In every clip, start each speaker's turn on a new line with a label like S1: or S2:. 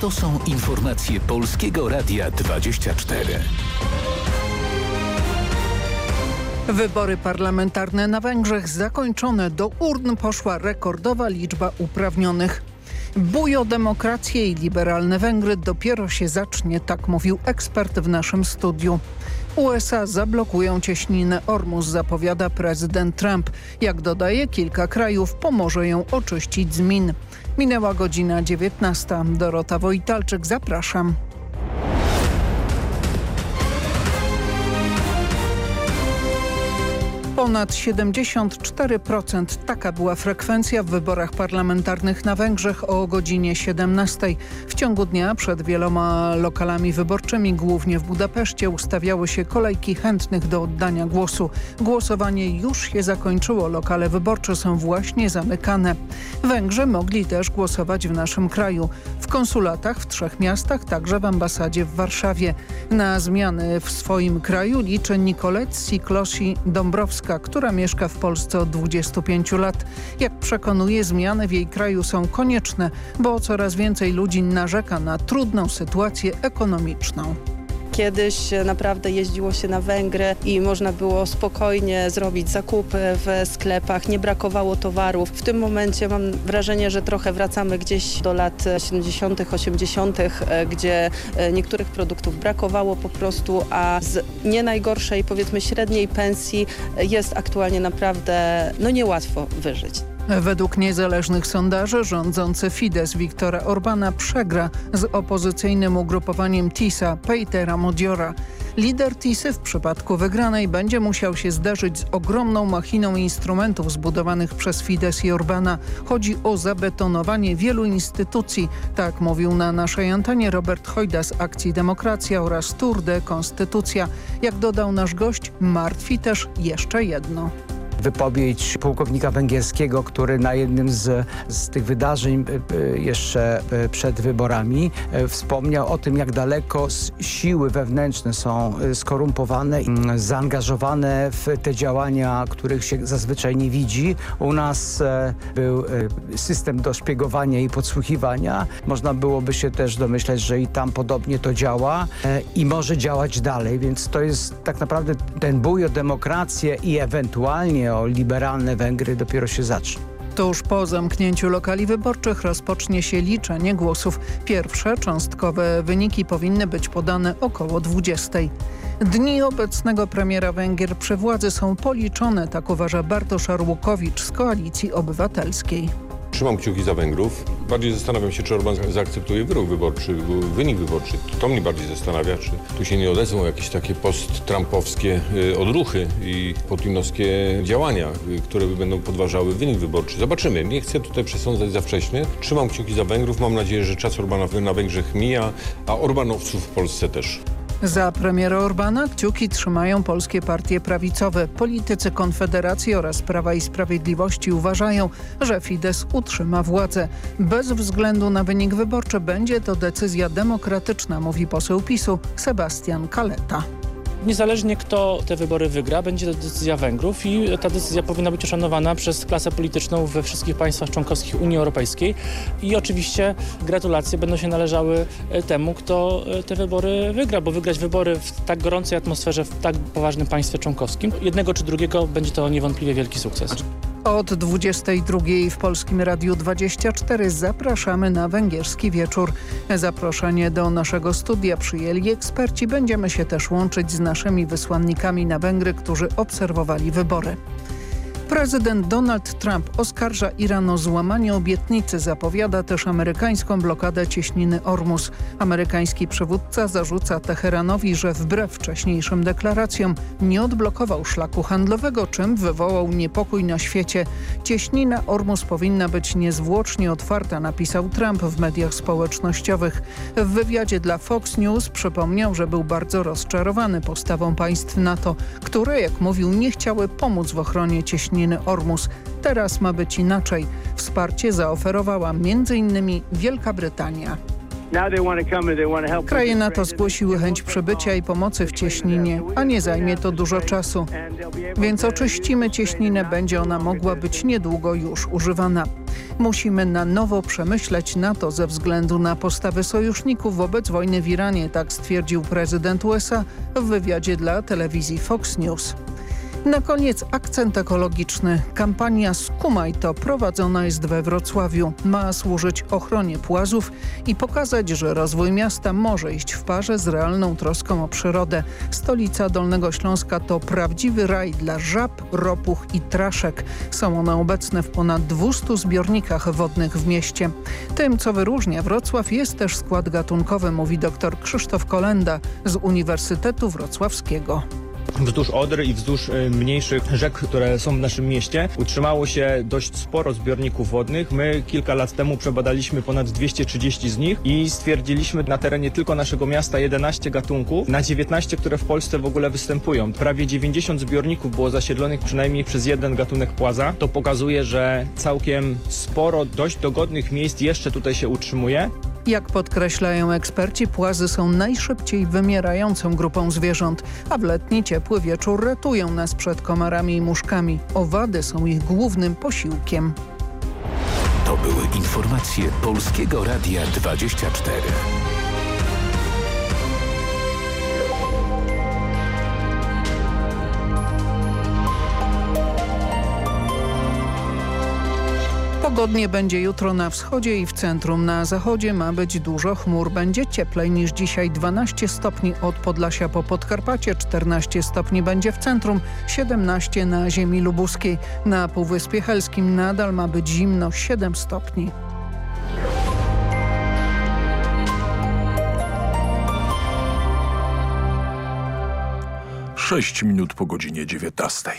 S1: To są informacje Polskiego Radia 24.
S2: Wybory parlamentarne na Węgrzech zakończone. Do urn poszła rekordowa liczba uprawnionych. Bój o demokrację i liberalne Węgry dopiero się zacznie, tak mówił ekspert w naszym studiu. USA zablokują cieśninę Ormus, zapowiada prezydent Trump. Jak dodaje, kilka krajów pomoże ją oczyścić z min. Minęła godzina 19. Dorota Wojtalczyk, zapraszam. Ponad 74% taka była frekwencja w wyborach parlamentarnych na Węgrzech o godzinie 17. W ciągu dnia przed wieloma lokalami wyborczymi, głównie w Budapeszcie, ustawiały się kolejki chętnych do oddania głosu. Głosowanie już się zakończyło, lokale wyborcze są właśnie zamykane. Węgrzy mogli też głosować w naszym kraju. W konsulatach w trzech miastach, także w ambasadzie w Warszawie. Na zmiany w swoim kraju liczy Nicolet Siklosi Dąbrowska która mieszka w Polsce od 25 lat. Jak przekonuje, zmiany w jej kraju są konieczne, bo coraz więcej ludzi narzeka na trudną sytuację ekonomiczną.
S3: Kiedyś naprawdę jeździło się na Węgry i można było spokojnie zrobić zakupy w sklepach, nie brakowało towarów. W tym momencie mam wrażenie, że trochę wracamy gdzieś do lat 70., 80., gdzie niektórych produktów brakowało po prostu, a z nie najgorszej, powiedzmy średniej pensji jest aktualnie naprawdę no niełatwo wyżyć.
S2: Według niezależnych sondaży rządzący Fidesz Viktora Orbana przegra z opozycyjnym ugrupowaniem TISA Petera Modiora. Lider TISy w przypadku wygranej będzie musiał się zderzyć z ogromną machiną instrumentów zbudowanych przez Fidesz i Orbana. Chodzi o zabetonowanie wielu instytucji, tak mówił na naszej antenie Robert Hojda z Akcji Demokracja oraz Tour de Konstytucja. Jak dodał nasz gość, martwi też jeszcze jedno
S4: wypowiedź pułkownika węgierskiego, który na jednym z, z tych wydarzeń e, e, jeszcze e, przed wyborami wspomniał o tym, jak daleko siły wewnętrzne są skorumpowane i zaangażowane w te działania, których się zazwyczaj nie widzi. U nas był system do szpiegowania i podsłuchiwania. Można byłoby się też domyśleć, że i tam podobnie to działa i może działać dalej, więc to jest tak naprawdę ten bój o demokrację i ewentualnie o liberalne Węgry dopiero się zacznie.
S2: Tuż po zamknięciu lokali wyborczych rozpocznie się liczenie głosów. Pierwsze cząstkowe wyniki powinny być podane około 20. Dni obecnego premiera Węgier przy władzy są policzone, tak uważa Bartosz Arłukowicz z Koalicji Obywatelskiej.
S5: Trzymam kciuki za Węgrów. Bardziej zastanawiam się, czy Orban zaakceptuje wyrok wyborczy, wynik wyborczy. To mnie bardziej zastanawia, czy tu się nie odezwą jakieś takie post-trumpowskie y, odruchy i putinowskie działania, y, które będą podważały wynik wyborczy. Zobaczymy. Nie chcę tutaj przesądzać za wcześnie. Trzymam kciuki za Węgrów. Mam nadzieję, że czas Orbana na Węgrzech mija, a Orbanowców w Polsce też.
S2: Za premiera Orbana kciuki trzymają polskie partie prawicowe. Politycy Konfederacji oraz Prawa i Sprawiedliwości uważają, że Fidesz utrzyma władzę. Bez względu na wynik wyborczy będzie to decyzja demokratyczna, mówi poseł PiSu Sebastian Kaleta.
S6: Niezależnie kto te wybory wygra, będzie to decyzja Węgrów i ta decyzja powinna być uszanowana przez klasę polityczną we wszystkich państwach członkowskich Unii Europejskiej i oczywiście gratulacje będą się należały e, temu, kto e, te wybory wygra, bo wygrać wybory w tak gorącej atmosferze, w tak poważnym państwie członkowskim, jednego czy drugiego będzie to niewątpliwie wielki sukces.
S2: Od 22 w Polskim Radiu 24 zapraszamy na węgierski wieczór. Zaproszenie do naszego studia przyjęli eksperci. Będziemy się też łączyć z naszymi wysłannikami na Węgry, którzy obserwowali wybory. Prezydent Donald Trump oskarża Iran o złamanie obietnicy, zapowiada też amerykańską blokadę cieśniny Ormus. Amerykański przywódca zarzuca Teheranowi, że wbrew wcześniejszym deklaracjom nie odblokował szlaku handlowego, czym wywołał niepokój na świecie. Cieśnina Ormus powinna być niezwłocznie otwarta, napisał Trump w mediach społecznościowych. W wywiadzie dla Fox News przypomniał, że był bardzo rozczarowany postawą państw NATO, które, jak mówił, nie chciały pomóc w ochronie cieśniny ciśniny Ormus. Teraz ma być inaczej. Wsparcie zaoferowała m.in. Wielka Brytania. Kraje NATO zgłosiły chęć przybycia i pomocy w cieśninie, a nie zajmie to dużo czasu. Więc oczyścimy cieśninę, będzie ona mogła być niedługo już używana. Musimy na nowo przemyśleć NATO ze względu na postawy sojuszników wobec wojny w Iranie, tak stwierdził prezydent USA w wywiadzie dla telewizji Fox News. Na koniec akcent ekologiczny. Kampania Skumaj to prowadzona jest we Wrocławiu. Ma służyć ochronie płazów i pokazać, że rozwój miasta może iść w parze z realną troską o przyrodę. Stolica Dolnego Śląska to prawdziwy raj dla żab, ropuch i traszek. Są one obecne w ponad 200 zbiornikach wodnych w mieście. Tym, co wyróżnia Wrocław jest też skład gatunkowy, mówi dr Krzysztof Kolenda z Uniwersytetu Wrocławskiego
S7: wzdłuż Odry i wzdłuż y, mniejszych rzek, które są w naszym mieście. Utrzymało się dość sporo zbiorników wodnych. My kilka lat temu przebadaliśmy ponad 230 z nich i stwierdziliśmy na terenie tylko naszego miasta 11 gatunków na 19, które w Polsce w ogóle występują. Prawie 90 zbiorników było zasiedlonych przynajmniej przez jeden gatunek płaza. To pokazuje, że całkiem sporo dość dogodnych miejsc jeszcze tutaj się utrzymuje.
S2: Jak podkreślają eksperci, płazy są najszybciej wymierającą grupą zwierząt, a w letni ciepły wieczór ratują nas przed komarami i muszkami. Owady są ich głównym posiłkiem.
S1: To były informacje Polskiego Radia 24.
S2: Pogodnie będzie jutro na wschodzie i w centrum. Na zachodzie ma być dużo chmur. Będzie cieplej niż dzisiaj 12 stopni od Podlasia po Podkarpacie, 14 stopni będzie w centrum, 17 na ziemi lubuskiej. Na Półwyspie Helskim nadal ma być zimno 7 stopni.
S8: Sześć minut po godzinie dziewiętnastej.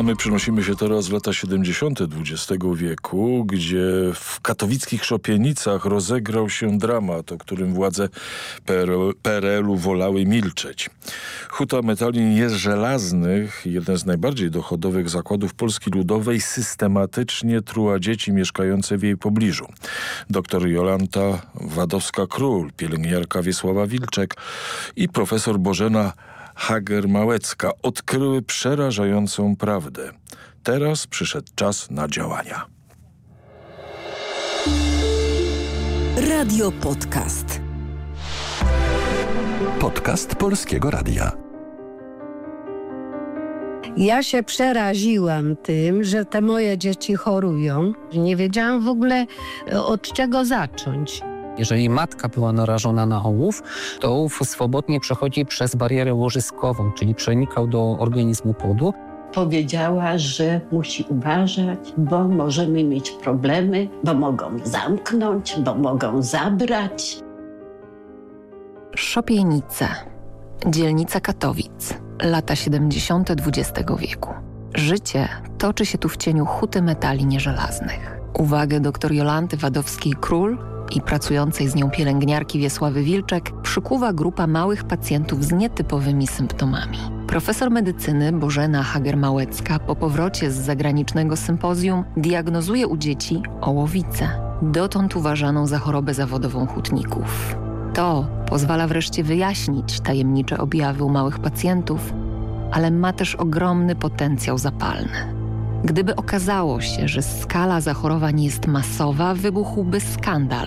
S8: A my przenosimy się teraz w lata 70. XX wieku, gdzie w katowickich Szopienicach rozegrał się dramat, o którym władze PRL-u wolały milczeć. Huta Metalin jest żelaznych, jeden z najbardziej dochodowych zakładów Polski Ludowej, systematycznie truła dzieci mieszkające w jej pobliżu. Doktor Jolanta Wadowska-Król, pielęgniarka Wiesława Wilczek i profesor Bożena Hager-Małecka odkryły przerażającą prawdę. Teraz przyszedł czas na działania.
S9: Radio Podcast.
S1: Podcast Polskiego Radia.
S10: Ja się przeraziłam tym, że te moje dzieci chorują. Nie wiedziałam w ogóle od czego zacząć.
S11: Jeżeli matka była narażona na ołów, to ołów swobodnie przechodzi przez barierę łożyskową, czyli przenikał do organizmu płodu.
S12: Powiedziała, że musi uważać, bo możemy mieć problemy, bo mogą zamknąć, bo mogą zabrać.
S9: Szopienice, dzielnica Katowic, lata 70. XX wieku. Życie toczy się tu w cieniu huty metali nieżelaznych. Uwagę dr Jolanty Wadowskiej-Król i pracującej z nią pielęgniarki Wiesławy Wilczek przykuwa grupa małych pacjentów z nietypowymi symptomami. Profesor medycyny Bożena Hager-Małecka po powrocie z zagranicznego sympozjum diagnozuje u dzieci ołowicę, dotąd uważaną za chorobę zawodową hutników. To pozwala wreszcie wyjaśnić tajemnicze objawy u małych pacjentów, ale ma też ogromny potencjał zapalny. Gdyby okazało się, że skala zachorowań jest masowa, wybuchłby skandal,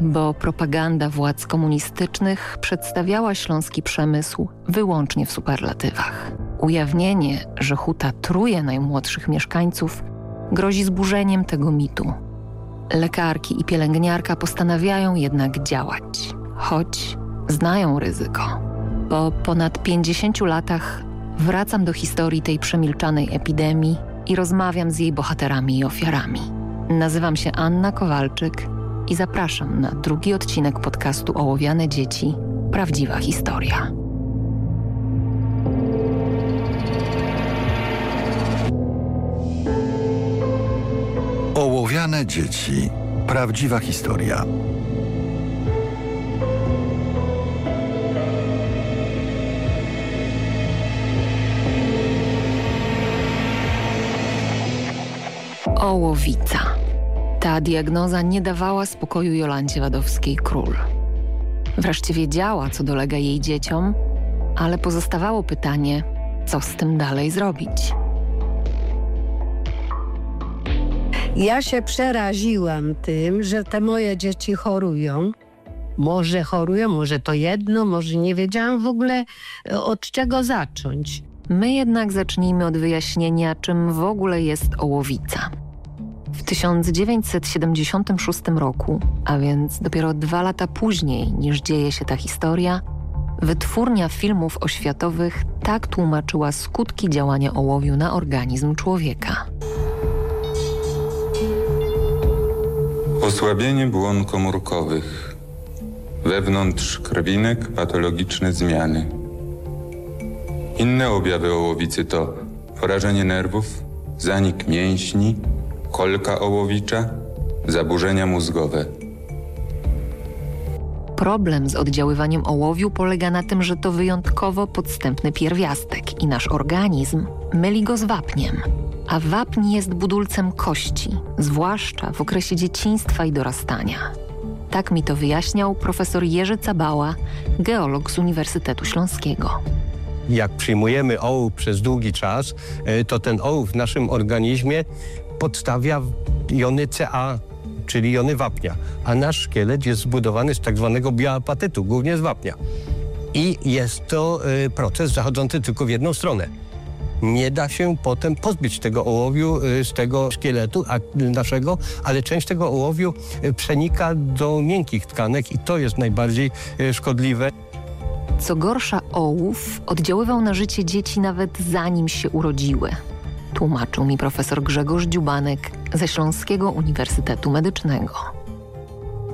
S9: bo propaganda władz komunistycznych przedstawiała śląski przemysł wyłącznie w superlatywach. Ujawnienie, że huta truje najmłodszych mieszkańców, grozi zburzeniem tego mitu. Lekarki i pielęgniarka postanawiają jednak działać, choć znają ryzyko. Po ponad 50 latach wracam do historii tej przemilczanej epidemii i rozmawiam z jej bohaterami i ofiarami. Nazywam się Anna Kowalczyk i zapraszam na drugi odcinek podcastu Ołowiane Dzieci Prawdziwa Historia.
S13: Ołowiane Dzieci Prawdziwa Historia.
S9: Ołowica. Ta diagnoza nie dawała spokoju Jolancie Wadowskiej-Król. Wreszcie wiedziała, co dolega jej dzieciom ale pozostawało pytanie, co z tym dalej zrobić.
S10: Ja się przeraziłam tym, że te moje dzieci chorują. Może chorują, może to jedno, może nie wiedziałam w ogóle od czego zacząć.
S9: My jednak zacznijmy od wyjaśnienia, czym w ogóle jest ołowica. W 1976 roku, a więc dopiero dwa lata później niż dzieje się ta historia, wytwórnia filmów oświatowych tak tłumaczyła skutki działania ołowiu na organizm człowieka.
S14: Osłabienie błon komórkowych, wewnątrz krwinek patologiczne zmiany. Inne objawy ołowicy to porażenie nerwów, zanik mięśni, kolka ołowicza, zaburzenia mózgowe.
S9: Problem z oddziaływaniem ołowiu polega na tym, że to wyjątkowo podstępny pierwiastek i nasz organizm myli go z wapniem. A wapń jest budulcem kości, zwłaszcza w okresie dzieciństwa i dorastania. Tak mi to wyjaśniał profesor Jerzy Cabała, geolog z Uniwersytetu Śląskiego.
S15: Jak przyjmujemy ołów przez długi czas, e, to ten ołów w naszym organizmie podstawia jony Ca, czyli jony wapnia, a nasz szkielet jest zbudowany z tak zwanego bioapatytu, głównie z wapnia. I jest to y, proces zachodzący tylko w jedną stronę. Nie da się potem pozbyć tego ołowiu y, z tego szkieletu naszego, ale część tego ołowiu y, przenika do miękkich tkanek i to jest najbardziej szkodliwe.
S9: Co gorsza, ołów oddziaływał na życie dzieci nawet zanim się urodziły. Tłumaczył mi profesor Grzegorz Dziubanek ze Śląskiego Uniwersytetu Medycznego.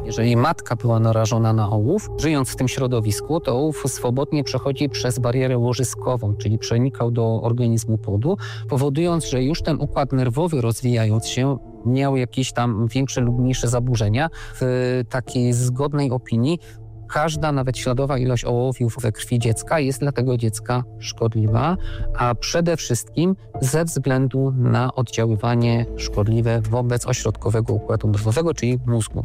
S11: Jeżeli matka była narażona na ołów, żyjąc w tym środowisku, to ołów swobodnie przechodzi przez barierę łożyskową, czyli przenikał do organizmu płodu, powodując, że już ten układ nerwowy rozwijając się miał jakieś tam większe lub mniejsze zaburzenia. W takiej zgodnej opinii każda, nawet śladowa ilość ołowiu we krwi dziecka jest dla tego dziecka szkodliwa, a przede wszystkim ze względu na oddziaływanie szkodliwe wobec ośrodkowego układu nerwowego, czyli mózgu.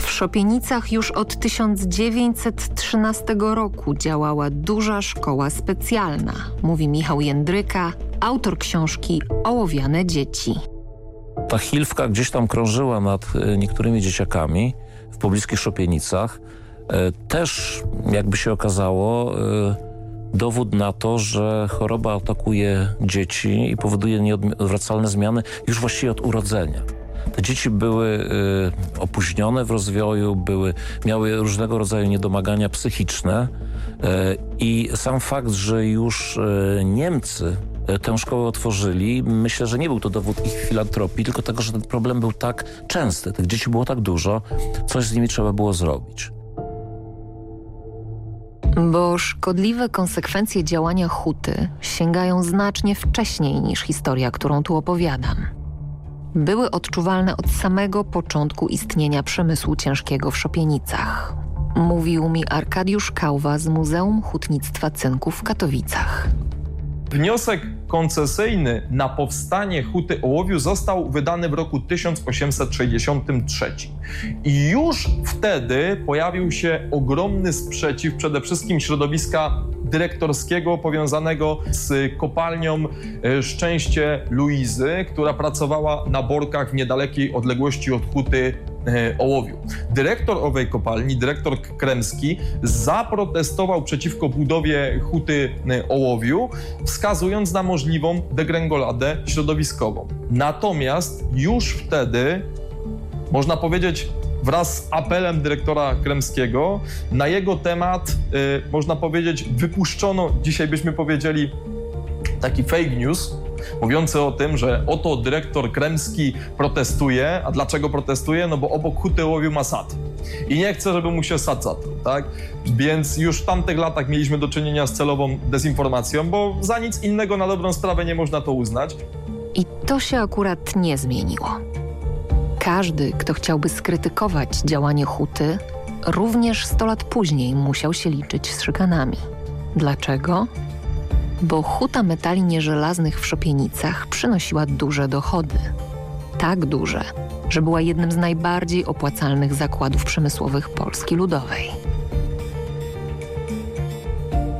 S9: W Szopienicach już od 1913 roku działała duża szkoła specjalna, mówi Michał Jędryka, autor książki Ołowiane dzieci.
S16: Ta chilwka gdzieś tam krążyła nad e, niektórymi dzieciakami w pobliskich Szopienicach. E, też, jakby się okazało, e, dowód na to, że choroba atakuje dzieci i powoduje nieodwracalne zmiany już właściwie od urodzenia. Te dzieci były y, opóźnione w rozwoju, były, miały różnego rodzaju niedomagania psychiczne i sam fakt, że już Niemcy tę szkołę otworzyli, myślę, że nie był to dowód ich filantropii, tylko tego, że ten problem był tak częsty, tych dzieci było tak dużo, coś z nimi trzeba było zrobić.
S9: Bo szkodliwe konsekwencje działania huty sięgają znacznie wcześniej niż historia, którą tu opowiadam były odczuwalne od samego początku istnienia przemysłu ciężkiego w Szopienicach. Mówił mi Arkadiusz Kałwa z Muzeum Hutnictwa Cynku w Katowicach.
S17: Wniosek koncesyjny na powstanie huty ołowiu został wydany w roku 1863. I już wtedy pojawił się ogromny sprzeciw przede wszystkim środowiska dyrektorskiego powiązanego z kopalnią e, Szczęście Luizy, która pracowała na borkach w niedalekiej odległości od huty e, ołowiu. Dyrektor owej kopalni, dyrektor Kremski, zaprotestował przeciwko budowie huty e, ołowiu, wskazując na możliwą degrengoladę środowiskową. Natomiast już wtedy, można powiedzieć, wraz z apelem dyrektora Kremskiego. Na jego temat, y, można powiedzieć, wypuszczono, dzisiaj byśmy powiedzieli, taki fake news, mówiący o tym, że oto dyrektor Kremski protestuje. A dlaczego protestuje? No bo obok huty łowił ma sad. I nie chce, żeby mu się sad zatruł, tak? Więc już w tamtych latach mieliśmy do czynienia z celową dezinformacją, bo za nic innego na dobrą sprawę nie można to uznać.
S9: I to się akurat nie zmieniło. Każdy, kto chciałby skrytykować działanie huty, również 100 lat później musiał się liczyć z szykanami. Dlaczego? Bo huta metali nieżelaznych w Szopienicach przynosiła duże dochody. Tak duże, że była jednym z najbardziej opłacalnych zakładów przemysłowych Polski Ludowej.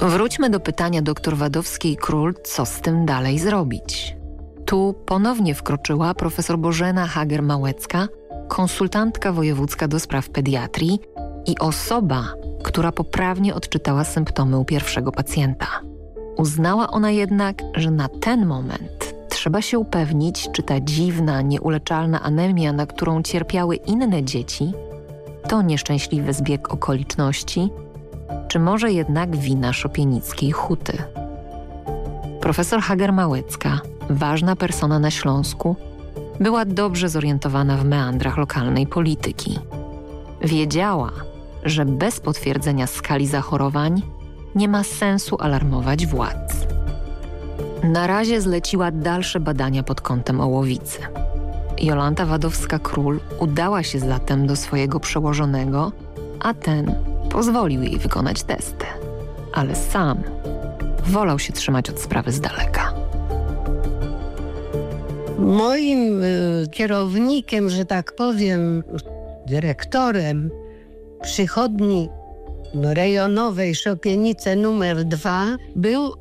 S9: Wróćmy do pytania dr Wadowskiej-Król, co z tym dalej zrobić. Tu ponownie wkroczyła profesor Bożena Hager-Małecka, konsultantka wojewódzka do spraw pediatrii i osoba, która poprawnie odczytała symptomy u pierwszego pacjenta. Uznała ona jednak, że na ten moment trzeba się upewnić, czy ta dziwna, nieuleczalna anemia, na którą cierpiały inne dzieci, to nieszczęśliwy zbieg okoliczności, czy może jednak wina szopienickiej huty. Profesor Hager-Małecka, ważna persona na Śląsku, była dobrze zorientowana w meandrach lokalnej polityki. Wiedziała, że bez potwierdzenia skali zachorowań nie ma sensu alarmować władz. Na razie zleciła dalsze badania pod kątem ołowicy. Jolanta Wadowska-Król udała się zatem do swojego przełożonego, a ten pozwolił jej wykonać testy. Ale sam wolał się trzymać od sprawy z daleka.
S10: Moim y, kierownikiem, że tak powiem, dyrektorem przychodni rejonowej Szopienice numer dwa był y,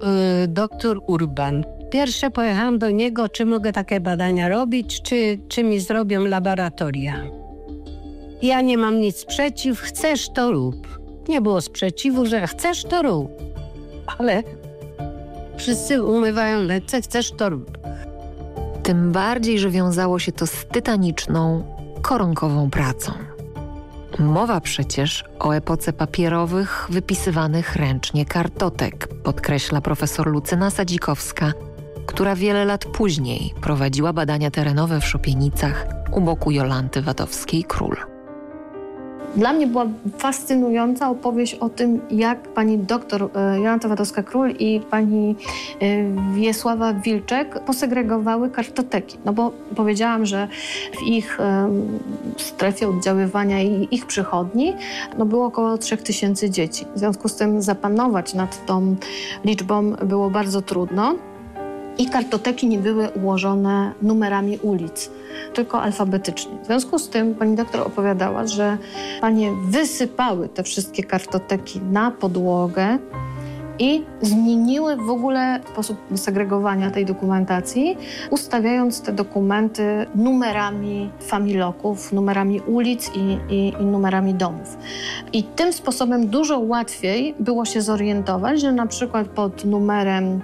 S10: doktor Urban. Pierwsze pojechałam do niego, czy mogę takie badania robić, czy, czy mi zrobią laboratoria. Ja nie mam nic przeciw, chcesz to rób. Nie było sprzeciwu, że chcesz to rób. Ale wszyscy umywają ręce, chcesz to rób.
S9: Tym bardziej, że wiązało się to z tytaniczną, koronkową pracą. Mowa przecież o epoce papierowych, wypisywanych ręcznie kartotek, podkreśla profesor Lucyna Sadzikowska, która wiele lat później prowadziła badania terenowe w Szopienicach u boku Jolanty Wadowskiej-Król.
S18: Dla mnie była fascynująca opowieść o tym, jak pani doktor e, Jolanta Wadowska-Król i pani e, Wiesława Wilczek posegregowały kartoteki. No bo powiedziałam, że w ich e, strefie oddziaływania i ich przychodni no było około 3000 dzieci. W związku z tym zapanować nad tą liczbą było bardzo trudno i kartoteki nie były ułożone numerami ulic, tylko alfabetycznie. W związku z tym pani doktor opowiadała, że panie wysypały te wszystkie kartoteki na podłogę i zmieniły w ogóle sposób segregowania tej dokumentacji, ustawiając te dokumenty numerami familoków, numerami ulic i, i, i, numerami domów. I tym sposobem dużo łatwiej było się zorientować, że na przykład pod numerem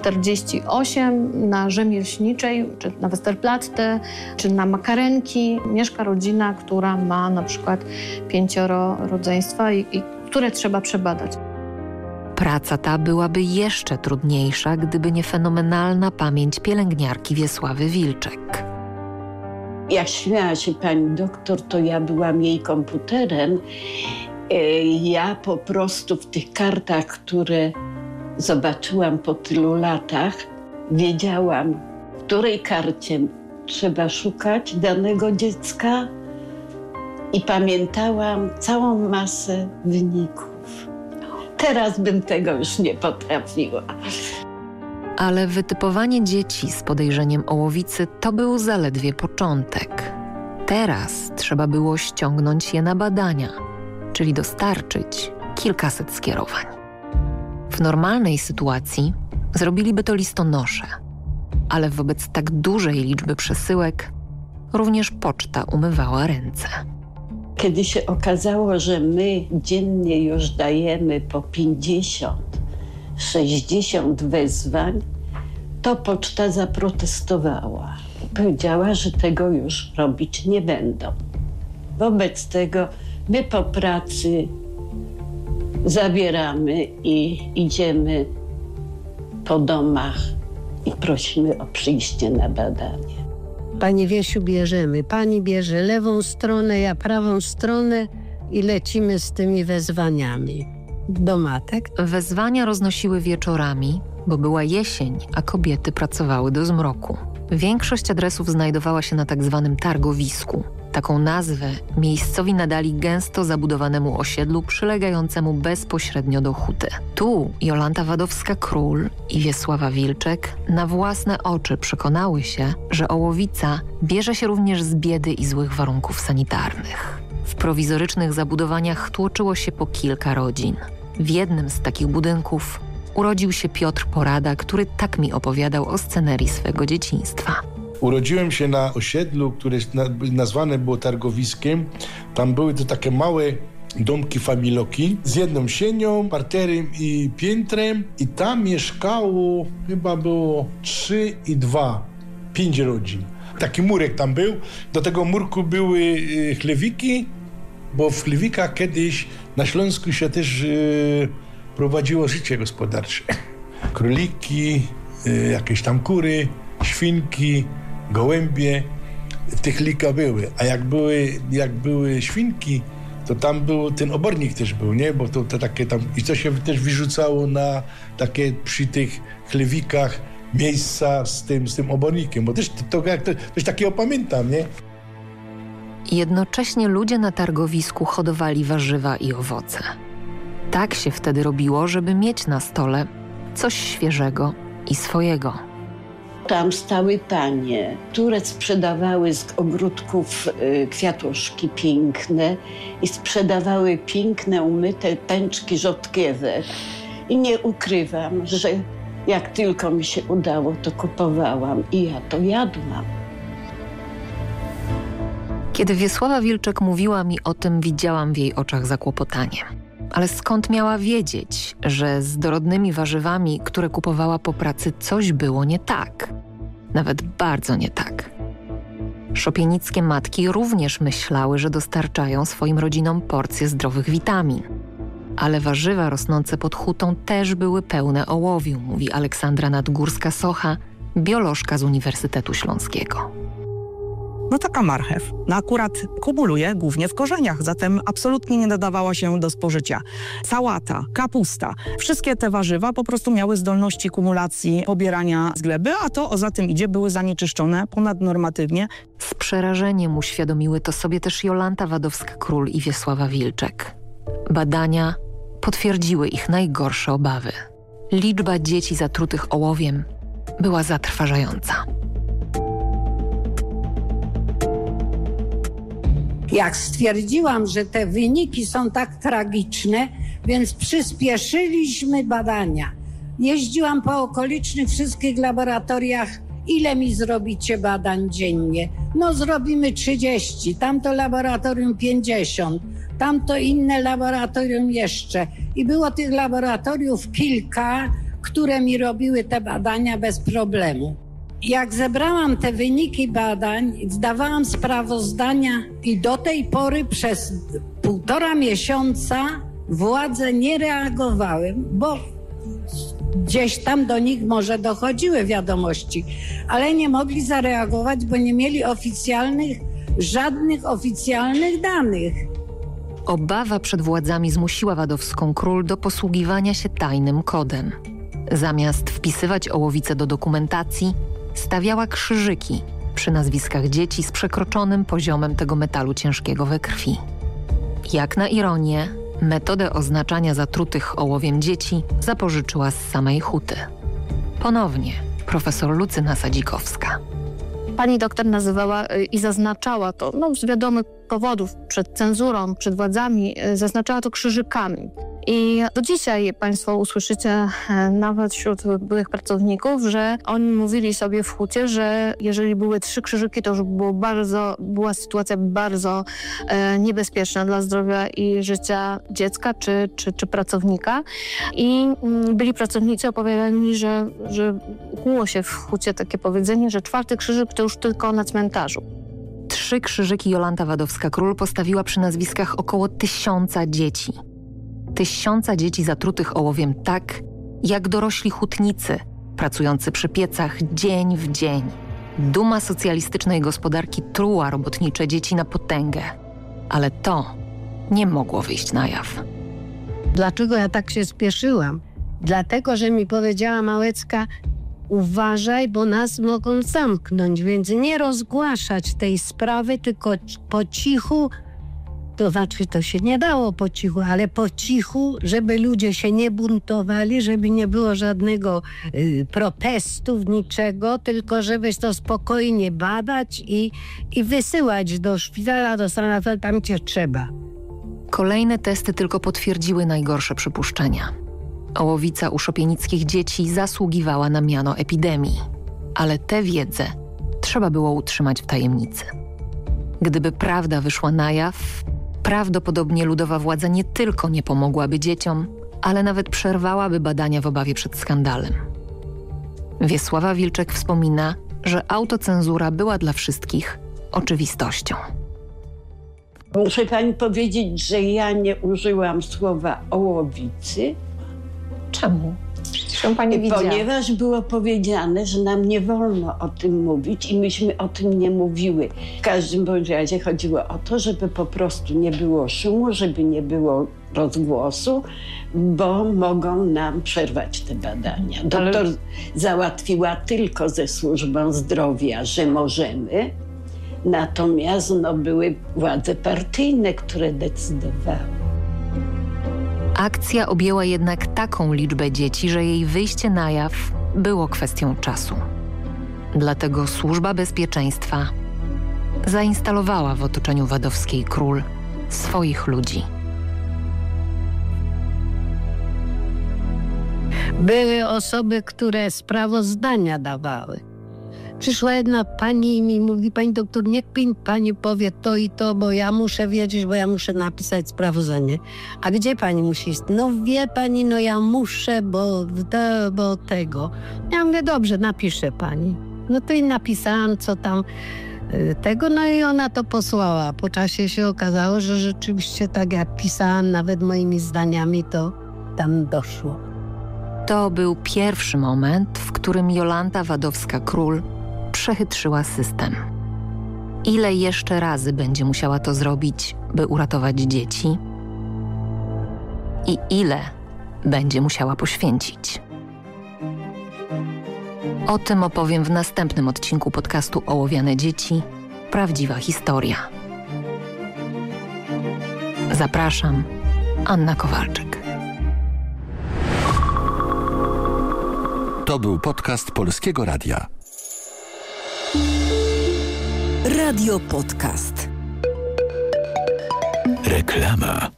S18: 48 na Rzemieślniczej, czy na Westerplatte, czy na Makarenki mieszka rodzina, która ma na przykład pięcioro rodzeństwa i, i które trzeba przebadać.
S9: Praca ta byłaby jeszcze trudniejsza, gdyby nie fenomenalna pamięć pielęgniarki Wiesławy Wilczek.
S12: Jak śmiała się pani doktor, to ja byłam jej komputerem. E, ja po prostu w tych kartach, które zobaczyłam po tylu latach, wiedziałam, w której karcie trzeba szukać danego dziecka i pamiętałam całą masę wyników. Teraz bym tego już nie potrafiła.
S9: Ale wytypowanie dzieci z podejrzeniem ołowicy to był zaledwie początek. Teraz trzeba było ściągnąć je na badania, czyli dostarczyć kilkaset skierowań. W normalnej sytuacji zrobiliby to listonosze, ale wobec tak dużej liczby przesyłek również poczta umywała ręce.
S12: Kiedy się okazało, że my dziennie już dajemy po 50, 60 wezwań, to poczta zaprotestowała. Powiedziała, że tego już robić nie będą. Wobec tego my po pracy zabieramy i idziemy po domach i prosimy o przyjście na badanie.
S10: Pani Wiesiu bierzemy. Pani bierze lewą stronę, ja prawą stronę i lecimy z tymi wezwaniami do matek.
S9: Wezwania roznosiły wieczorami, bo była jesień, a kobiety pracowały do zmroku. Większość adresów znajdowała się na tak zwanym targowisku, Taką nazwę miejscowi nadali gęsto zabudowanemu osiedlu przylegającemu bezpośrednio do huty. Tu Jolanta Wadowska-Król i Wiesława Wilczek na własne oczy przekonały się, że ołowica bierze się również z biedy i złych warunków sanitarnych. W prowizorycznych zabudowaniach tłoczyło się po kilka rodzin. W jednym z takich budynków urodził się Piotr Porada, który tak mi opowiadał o scenerii swego dzieciństwa.
S19: Urodziłem się na osiedlu, które nazwane było targowiskiem. Tam były to takie małe domki familoki z jedną sienią, parterem i piętrem i tam mieszkało chyba było 3 i 2, 5 rodzin. Taki murek tam był. Do tego murku były y, chlewiki, bo w chlewikach kiedyś na Śląsku się też y, prowadziło życie gospodarcze. Króliki, y, jakieś tam kury, świnki, gołębie. W tych likach były. A jak były, jak były świnki, to tam był, ten obornik też był, nie? Bo to, to takie tam, i to się też wyrzucało na takie przy tych chlewikach miejsca z tym, z tym obornikiem, bo też to, to, jak to, coś takiego pamiętam, nie?
S9: Jednocześnie ludzie na targowisku hodowali warzywa i owoce. Tak się wtedy robiło, żeby mieć na stole coś świeżego i swojego.
S12: Tam stały panie, które sprzedawały z ogródków y, kwiatuszki piękne i sprzedawały piękne, umyte pęczki rzodkiewek. I nie ukrywam, że jak tylko mi się udało, to kupowałam i ja to jadłam.
S9: Kiedy Wiesława Wilczek mówiła mi o tym, widziałam w jej oczach zakłopotanie. Ale skąd miała wiedzieć, że z dorodnymi warzywami, które kupowała po pracy, coś było nie tak? Nawet bardzo nie tak. Szopienickie matki również myślały, że dostarczają swoim rodzinom porcje zdrowych witamin. Ale warzywa rosnące pod hutą też były pełne ołowiu, mówi Aleksandra Nadgórska-Socha, biolożka z Uniwersytetu Śląskiego.
S20: No taka marchew, no akurat kumuluje głównie w korzeniach, zatem absolutnie nie nadawała się do spożycia. Sałata, kapusta, wszystkie te warzywa po prostu miały zdolności kumulacji pobierania z gleby, a to o za tym idzie były zanieczyszczone ponadnormatywnie.
S9: Z przerażeniem uświadomiły to sobie też Jolanta Wadowska-Król i Wiesława Wilczek. Badania potwierdziły ich najgorsze obawy. Liczba dzieci zatrutych ołowiem była zatrważająca.
S10: Jak stwierdziłam, że te wyniki są tak tragiczne, więc przyspieszyliśmy badania. Jeździłam po okolicznych wszystkich laboratoriach. Ile mi zrobicie badań dziennie? No zrobimy 30, tamto laboratorium 50, tamto inne laboratorium jeszcze. I było tych laboratoriów kilka, które mi robiły te badania bez problemu. Jak zebrałam te wyniki badań, zdawałam sprawozdania i do tej pory przez półtora miesiąca władze nie reagowały, bo gdzieś tam do nich może dochodziły wiadomości, ale nie mogli zareagować, bo nie mieli oficjalnych, żadnych oficjalnych danych.
S9: Obawa przed władzami zmusiła Wadowską król do posługiwania się tajnym kodem. Zamiast wpisywać ołowice do dokumentacji, stawiała krzyżyki przy nazwiskach dzieci z przekroczonym poziomem tego metalu ciężkiego we krwi. Jak na ironię, metodę oznaczania zatrutych ołowiem dzieci zapożyczyła z samej huty. Ponownie profesor Lucyna Sadzikowska.
S18: Pani doktor nazywała y, i zaznaczała to no, z wiadomych powodów przed cenzurą, przed władzami, y, zaznaczała to krzyżykami. I do dzisiaj Państwo usłyszycie e, nawet wśród byłych pracowników, że oni mówili sobie w hucie, że jeżeli były trzy krzyżyki, to już było bardzo, była sytuacja bardzo e, niebezpieczna dla zdrowia i życia dziecka czy, czy, czy pracownika. I mm, byli pracownicy opowiadali mi, że, że się w hucie takie powiedzenie, że czwarty krzyżyk to już tylko na cmentarzu.
S9: Trzy krzyżyki Jolanta Wadowska-Król postawiła przy nazwiskach około tysiąca dzieci tysiąca dzieci zatrutych ołowiem tak, jak dorośli hutnicy, pracujący przy piecach dzień w dzień. Duma socjalistycznej gospodarki truła robotnicze dzieci na potęgę, ale to nie mogło wyjść na jaw.
S10: Dlaczego ja tak się spieszyłam? Dlatego, że mi powiedziała Małecka, uważaj, bo nas mogą zamknąć, więc nie rozgłaszać tej sprawy, tylko po cichu to znaczy, to się nie dało po cichu, ale po cichu, żeby ludzie się nie buntowali, żeby nie było żadnego y, protestów, niczego, tylko żeby to spokojnie badać i, i wysyłać do szpitala, do sanatorium, tam gdzie trzeba.
S9: Kolejne testy tylko potwierdziły najgorsze przypuszczenia. Ołowica u szopienickich dzieci zasługiwała na miano epidemii, ale tę wiedzę trzeba było utrzymać w tajemnicy. Gdyby prawda wyszła na jaw, prawdopodobnie ludowa władza nie tylko nie pomogłaby dzieciom, ale nawet przerwałaby badania w obawie przed skandalem. Wiesława Wilczek wspomina, że autocenzura była dla wszystkich oczywistością.
S12: Muszę pani powiedzieć, że ja nie użyłam słowa ołowicy.
S21: Czemu? Pani widziała.
S12: Ponieważ było powiedziane, że nam nie wolno o tym mówić i myśmy o tym nie mówiły. W każdym bądź razie chodziło o to, żeby po prostu nie było szumu, żeby nie było rozgłosu, bo mogą nam przerwać te badania. Doktor załatwiła tylko ze służbą zdrowia, że możemy, natomiast no, były władze partyjne, które decydowały.
S9: Akcja objęła jednak taką liczbę dzieci, że jej wyjście na jaw było kwestią czasu. Dlatego Służba Bezpieczeństwa zainstalowała w otoczeniu Wadowskiej Król swoich ludzi.
S10: Były osoby, które sprawozdania dawały. Przyszła jedna pani i mi mówi, pani doktor, niech pani powie to i to, bo ja muszę wiedzieć, bo ja muszę napisać sprawozdanie. A gdzie pani musi iść? No wie pani, no ja muszę, bo, to, bo tego. Ja mówię, dobrze, napiszę pani. No to i napisałam, co tam y, tego, no i ona to posłała. Po czasie się okazało, że rzeczywiście tak jak pisałam, nawet moimi zdaniami, to tam doszło.
S9: To był pierwszy moment, w którym Jolanta Wadowska-Król przechytrzyła system. Ile jeszcze razy będzie musiała to zrobić, by uratować dzieci? I ile będzie musiała poświęcić? O tym opowiem w następnym odcinku podcastu Ołowiane Dzieci. Prawdziwa historia. Zapraszam, Anna Kowalczyk.
S1: To był podcast Polskiego Radia.
S22: Radio Podcast.
S1: Reklama.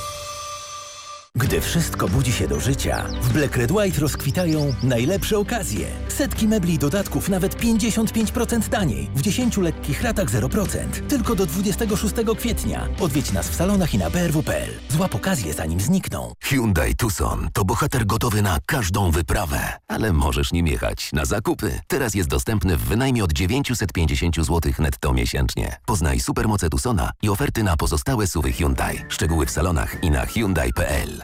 S23: Gdy wszystko budzi się do życia, w Black Red White rozkwitają najlepsze okazje. Setki mebli i dodatków nawet 55% taniej. W 10 lekkich ratach 0%. Tylko do 26 kwietnia. Odwiedź nas w salonach i na brw.pl. Złap okazję zanim znikną.
S1: Hyundai Tucson to bohater gotowy na każdą wyprawę. Ale możesz nim jechać na zakupy. Teraz jest dostępny w wynajmie od 950 zł netto miesięcznie. Poznaj supermoce Tucsona i oferty na pozostałe suwy Hyundai. Szczegóły w salonach i na hyundai.pl.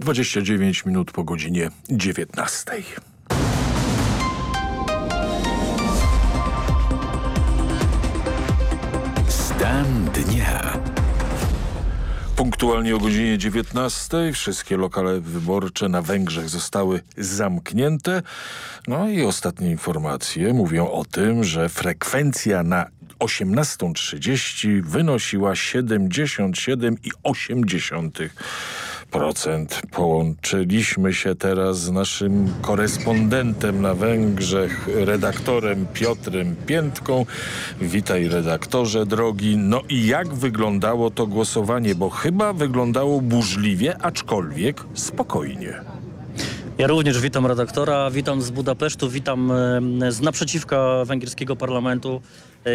S8: 29 minut po godzinie 19.
S1: Stan dnia.
S8: Punktualnie o godzinie 19 wszystkie lokale wyborcze na Węgrzech zostały zamknięte. No i ostatnie informacje mówią o tym, że frekwencja na 18.30 wynosiła 77,8%. Połączyliśmy się teraz z naszym korespondentem na Węgrzech, redaktorem Piotrem Piętką. Witaj redaktorze drogi. No i jak wyglądało to głosowanie? Bo chyba wyglądało burzliwie, aczkolwiek spokojnie.
S24: Ja również witam redaktora, witam z Budapesztu, witam e, z naprzeciwka węgierskiego parlamentu,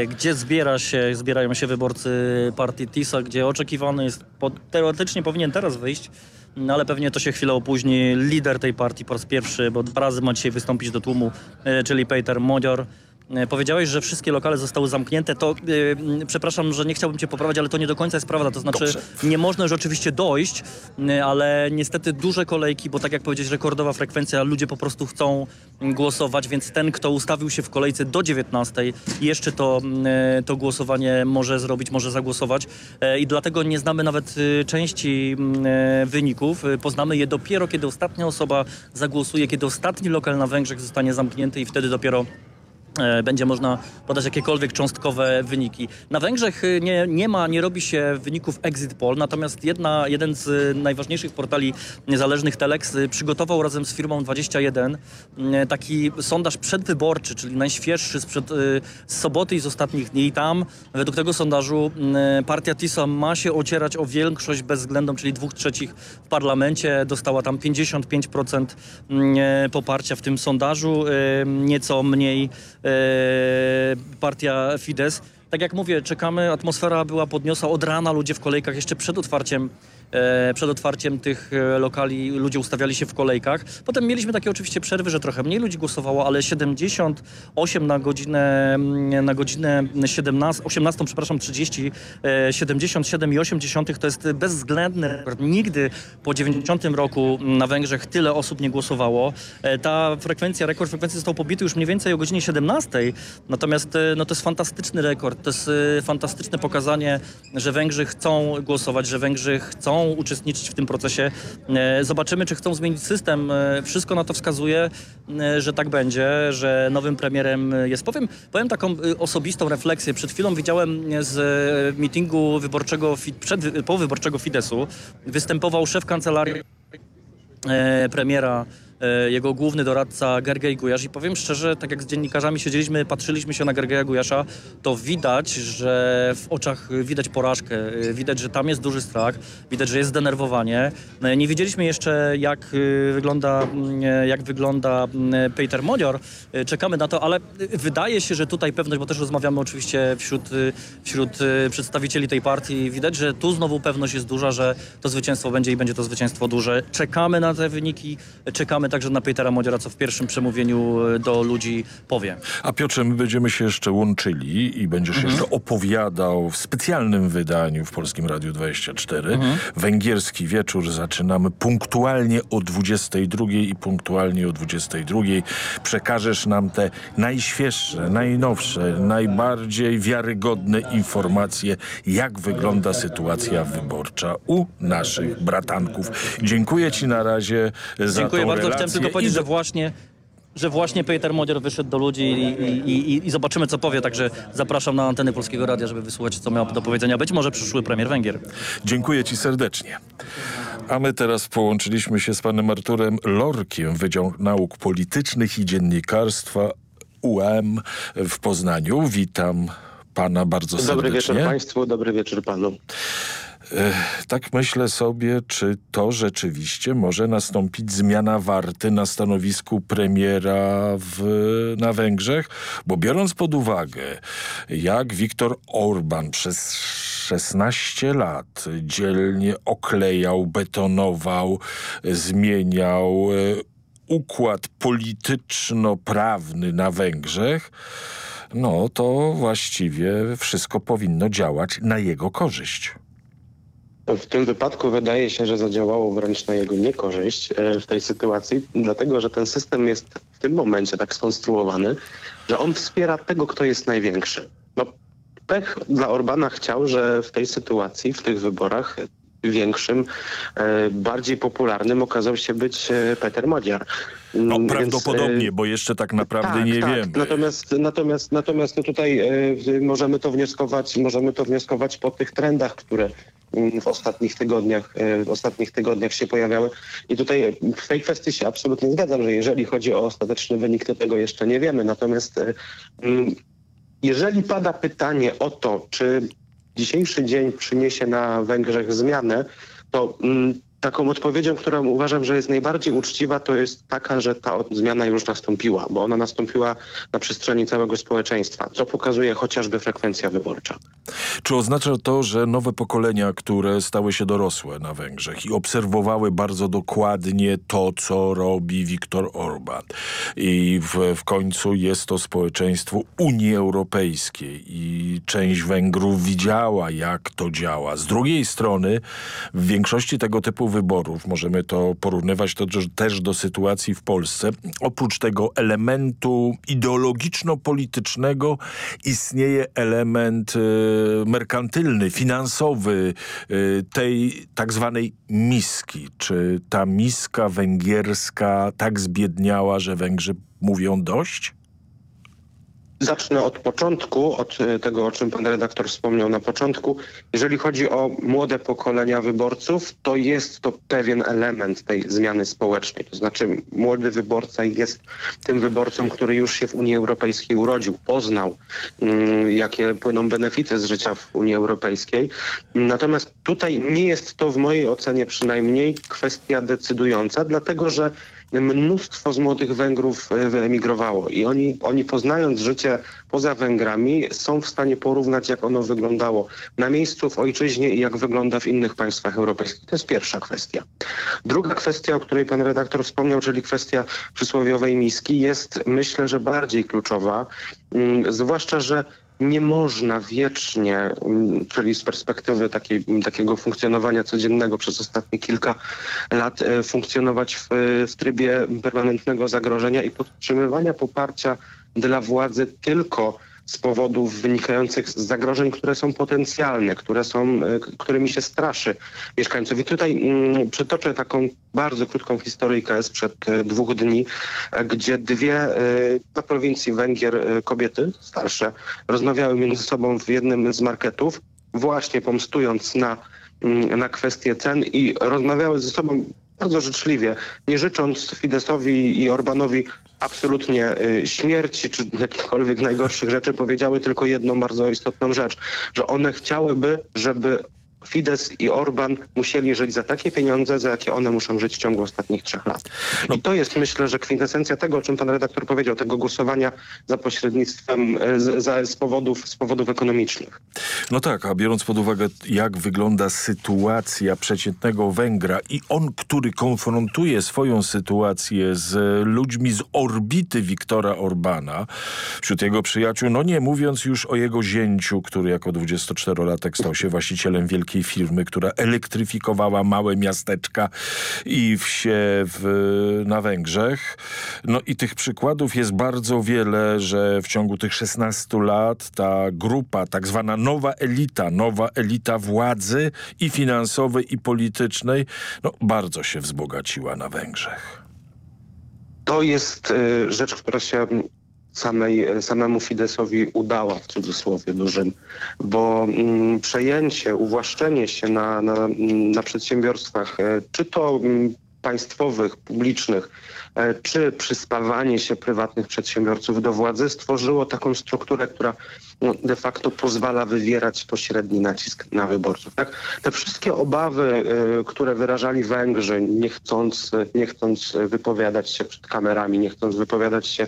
S24: gdzie zbiera się, zbierają się wyborcy partii TISA, gdzie oczekiwany jest, teoretycznie powinien teraz wyjść, no ale pewnie to się chwilę opóźni, lider tej partii po raz pierwszy, bo dwa razy ma dzisiaj wystąpić do tłumu, e, czyli Peter Modior. E, Powiedziałeś, że wszystkie lokale zostały zamknięte. To e, przepraszam, że nie chciałbym cię poprawiać, ale to nie do końca jest prawda. To znaczy
S8: Dobrze.
S24: nie można już oczywiście dojść, e, ale niestety duże kolejki, bo tak jak powiedziałeś, rekordowa frekwencja, ludzie po prostu chcą głosować, więc ten, kto ustawił się w kolejce do 19, jeszcze to, e, to głosowanie może zrobić, może zagłosować i dlatego nie znamy nawet części wyników. Poznamy je dopiero, kiedy ostatnia osoba zagłosuje, kiedy ostatni lokal na Węgrzech zostanie zamknięty i wtedy dopiero będzie można podać jakiekolwiek cząstkowe wyniki. Na Węgrzech e, nie, nie ma, nie robi się wyników exit poll, natomiast jedna, jeden z e, najważniejszych portali niezależnych Telex e, przygotował razem z firmą 21 e, taki sondaż przedwyborczy, czyli najświeższy sprzed, e, z soboty i z ostatnich dni. I tam według tego sondażu e, partia TISA ma się ocierać o większość bezwzględną, czyli dwóch trzecich w parlamencie. Dostała tam 55% mm, e, poparcia w tym sondażu, e, nieco mniej e, partia Fidesz. Tak jak mówię, czekamy, atmosfera była podniosła od rana, ludzie w kolejkach jeszcze przed otwarciem e, przed otwarciem tych e, lokali ludzie ustawiali się w kolejkach. Potem mieliśmy takie oczywiście przerwy, że trochę mniej ludzi głosowało, ale 78 na godzinę, mm, na godzinę 17, 18, przepraszam, 30, e, 77,8 to jest bezwzględny rekord. Nigdy po 90 roku na Węgrzech tyle osób nie głosowało. E, Ta frekwencja, rekord frekwencji został pobity już mniej więcej o godzinie 17, natomiast e, no, to jest fantastyczny rekord, to jest e, fantastyczne pokazanie, że Węgrzy chcą głosować, że Węgrzy chcą uczestniczyć w tym procesie. E, Zobaczymy, czy chcą zmienić system. E, Wszystko na to wskazuje, e, że tak będzie, że nowym premierem jest. Powiem, powiem taką osobistą refleksję. Przed chwilą widziałem z meetingu wyborczego, przed, powyborczego Fidesu, występował szef kancelarii premiera, jego główny doradca Gergej Gujasz i powiem szczerze, tak jak z dziennikarzami siedzieliśmy, patrzyliśmy się na Gergeja Gujasza, to widać, że w oczach widać porażkę, e, widać, że tam jest duży strach, widać, że jest zdenerwowanie. E, Nie wiedzieliśmy jeszcze, jak e, wygląda, mm, e, jak wygląda mm, Peter Modior. E, Czekamy na to, ale e, wydaje się, że tutaj pewność, bo też rozmawiamy oczywiście wśród, e, wśród e, przedstawicieli tej partii, widać, że tu znowu pewność jest duża, że to zwycięstwo będzie i będzie to zwycięstwo duże. Czekamy na te wyniki, czekamy także na Petera Modziora, co w pierwszym przemówieniu e, do ludzi powie.
S8: A Piotrze, my będziemy się jeszcze łączyli i będziesz
S24: Mhm.
S8: jeszcze opowiadał w specjalnym wydaniu w Polskim Radiu 24.
S24: Mhm.
S8: Węgierski wieczór zaczynamy punktualnie o 22 i punktualnie o 22 przekażesz nam te najświeższe, najnowsze, najbardziej wiarygodne informacje, jak wygląda sytuacja wyborcza u naszych bratanków. Dziękuję ci na razie za
S24: Dziękuję
S8: tą
S24: bardzo.
S8: relację
S24: Chciałem tylko powiedzieć, że właśnie że właśnie Peter Modior wyszedł do ludzi i, i, i, i zobaczymy, co powie. Także zapraszam na anteny Polskiego Radia, żeby wysłuchać, co miał do powiedzenia. Być może przyszły premier Węgier.
S8: Dziękuję ci serdecznie. A my teraz połączyliśmy się z panem Arturem Lorkiem, Wydział Nauk Politycznych i Dziennikarstwa UM w Poznaniu. Witam pana bardzo serdecznie.
S25: Dobry wieczór Państwu, dobry wieczór Panu.
S8: Tak myślę sobie, czy to rzeczywiście może nastąpić zmiana warty na stanowisku premiera w, na Węgrzech? Bo biorąc pod uwagę, jak Viktor Orban przez 16 lat dzielnie oklejał, betonował, zmieniał e, układ polityczno-prawny na Węgrzech, no to właściwie wszystko powinno działać na jego korzyść.
S25: W tym wypadku wydaje się, że zadziałało wręcz na jego niekorzyść e, w tej sytuacji, dlatego że ten system jest w tym momencie tak skonstruowany, że on wspiera tego, kto jest największy. No, pech dla Orbana chciał, że w tej sytuacji, w tych wyborach większym, e, bardziej popularnym okazał się być e, Peter Modziar.
S8: No
S25: Mm,
S8: prawdopodobnie,
S25: więc, e,
S8: bo jeszcze tak naprawdę
S25: tak,
S8: nie
S25: tak.
S8: wiemy.
S25: Natomiast, natomiast, natomiast no tutaj możemy to wnioskować, możemy to wnioskować po tych trendach, które mm, w ostatnich tygodniach, w ostatnich tygodniach się pojawiały. I tutaj w tej kwestii się absolutnie zgadzam, że jeżeli chodzi o ostateczny wynik, to tego jeszcze nie wiemy. Natomiast mm, jeżeli pada pytanie o to, czy dzisiejszy dzień przyniesie na Węgrzech zmianę, to mm, taką odpowiedzią, którą uważam, że jest najbardziej uczciwa, to jest taka, że ta zmiana już nastąpiła, bo ona nastąpiła na przestrzeni całego społeczeństwa, co pokazuje chociażby frekwencja wyborcza.
S8: Czy oznacza to, że nowe pokolenia, które stały się dorosłe na Węgrzech i obserwowały bardzo dokładnie to, co robi Viktor Orban i w, w końcu jest to społeczeństwo Unii Europejskiej i część Węgrów widziała, jak to działa. Z drugiej strony w większości tego typu wyborów, możemy to porównywać to też do sytuacji w Polsce, oprócz tego elementu ideologiczno-politycznego istnieje element e, merkantylny, finansowy e, tej tak zwanej miski. Czy ta miska węgierska tak zbiedniała, że Węgrzy mówią dość?
S25: Zacznę od początku, od e, tego, o czym pan redaktor wspomniał na początku. Jeżeli chodzi o młode pokolenia wyborców, to jest to pewien element tej zmiany społecznej. To znaczy młody wyborca jest tym wyborcą, który już się w Unii Europejskiej urodził, poznał, mm, jakie płyną benefity z życia w Unii Europejskiej. Natomiast tutaj nie jest to w mojej ocenie przynajmniej kwestia decydująca, dlatego że mnóstwo z młodych Węgrów e, wyemigrowało i oni, oni poznając życie poza Węgrami są w stanie porównać, jak ono wyglądało na miejscu w ojczyźnie i jak wygląda w innych państwach europejskich. To jest pierwsza kwestia. Druga kwestia, o której pan redaktor wspomniał, czyli kwestia przysłowiowej miski, jest myślę, że bardziej kluczowa, mm, zwłaszcza, że nie można wiecznie, mm, czyli z perspektywy takiej, takiego funkcjonowania codziennego przez ostatnie kilka lat, e, funkcjonować w, w trybie permanentnego zagrożenia i podtrzymywania poparcia dla władzy tylko z powodów wynikających z zagrożeń, które są potencjalne, które są, e, którymi się straszy mieszkańców. I tutaj mm, przytoczę taką bardzo krótką historyjkę sprzed e, dwóch dni, e, gdzie dwie na prowincji Węgier kobiety starsze rozmawiały między sobą w jednym z marketów, właśnie pomstując na, mm, na kwestie cen i rozmawiały ze sobą bardzo życzliwie, nie życząc Fidesowi i Orbanowi absolutnie y, śmierci czy jakichkolwiek najgorszych rzeczy, powiedziały tylko jedną bardzo istotną rzecz, że one chciałyby, żeby Fidesz i Orban musieli żyć za takie pieniądze, za jakie one muszą żyć w ciągu ostatnich trzech lat. I to jest myślę, że kwintesencja tego, o czym pan redaktor powiedział, tego głosowania za pośrednictwem, e, z, za, z, powodów, z powodów ekonomicznych.
S8: No tak, a biorąc pod uwagę, jak wygląda sytuacja przeciętnego Węgra i on, który konfrontuje swoją sytuację z ludźmi z orbity Wiktora Orbana, wśród jego przyjaciół, no nie mówiąc już o jego zięciu, który jako 24-latek stał się właścicielem wielkiej firmy, która elektryfikowała małe miasteczka i wsie w, na Węgrzech. No i tych przykładów jest bardzo wiele, że w ciągu tych 16 lat ta grupa, tak zwana nowa elita, nowa elita władzy i finansowej, i politycznej, no bardzo się wzbogaciła na Węgrzech.
S25: To jest y, rzecz, która się samej, samemu Fidesowi udała w cudzysłowie dużym, bo mm, przejęcie, uwłaszczenie się na, na, na przedsiębiorstwach, e, czy to mm, państwowych, publicznych, e, czy przyspawanie się prywatnych przedsiębiorców do władzy stworzyło taką strukturę, która no, de facto pozwala wywierać pośredni nacisk na wyborców. Tak? Te wszystkie obawy, e, które wyrażali Węgrzy, nie chcąc, nie chcąc wypowiadać się przed kamerami, nie chcąc wypowiadać się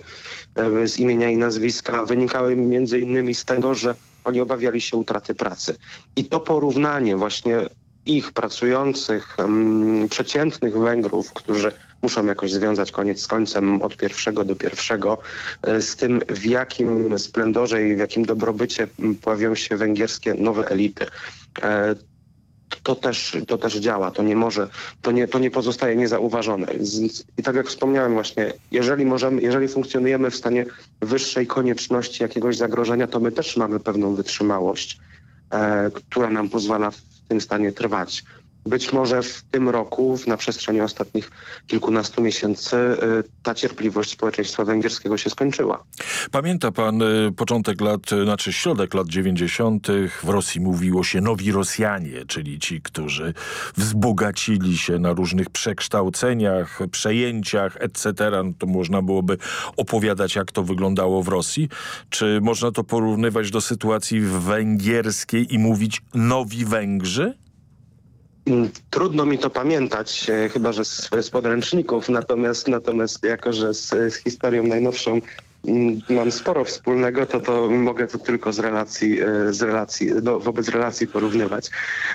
S25: e, z imienia i nazwiska, wynikały między innymi z tego, że oni obawiali się utraty pracy. I to porównanie właśnie ich pracujących, um, przeciętnych Węgrów, którzy muszą jakoś związać koniec z końcem od pierwszego do pierwszego, e, z tym w jakim splendorze i w jakim dobrobycie m, pojawią się węgierskie nowe elity. E, to też, to też działa, to nie może, to nie, to nie pozostaje niezauważone. I tak jak wspomniałem właśnie, jeżeli możemy, jeżeli funkcjonujemy w stanie wyższej konieczności jakiegoś zagrożenia, to my też mamy pewną wytrzymałość, e, która nam pozwala w tym stanie trwać. Być może w tym roku, na przestrzeni ostatnich kilkunastu miesięcy, y, ta cierpliwość społeczeństwa węgierskiego się skończyła.
S8: Pamięta pan y, początek lat, y, znaczy środek lat 90. w Rosji mówiło się nowi Rosjanie, czyli ci, którzy wzbogacili się na różnych przekształceniach, przejęciach, etc. No to można byłoby opowiadać, jak to wyglądało w Rosji. Czy można to porównywać do sytuacji węgierskiej i mówić nowi Węgrzy?
S25: Mm, Trudno mi to pamiętać, e, chyba że z, z podręczników, natomiast, natomiast jako, że z, z historią najnowszą mam sporo wspólnego, to to mogę to tylko z relacji, e, z relacji do, wobec relacji porównywać.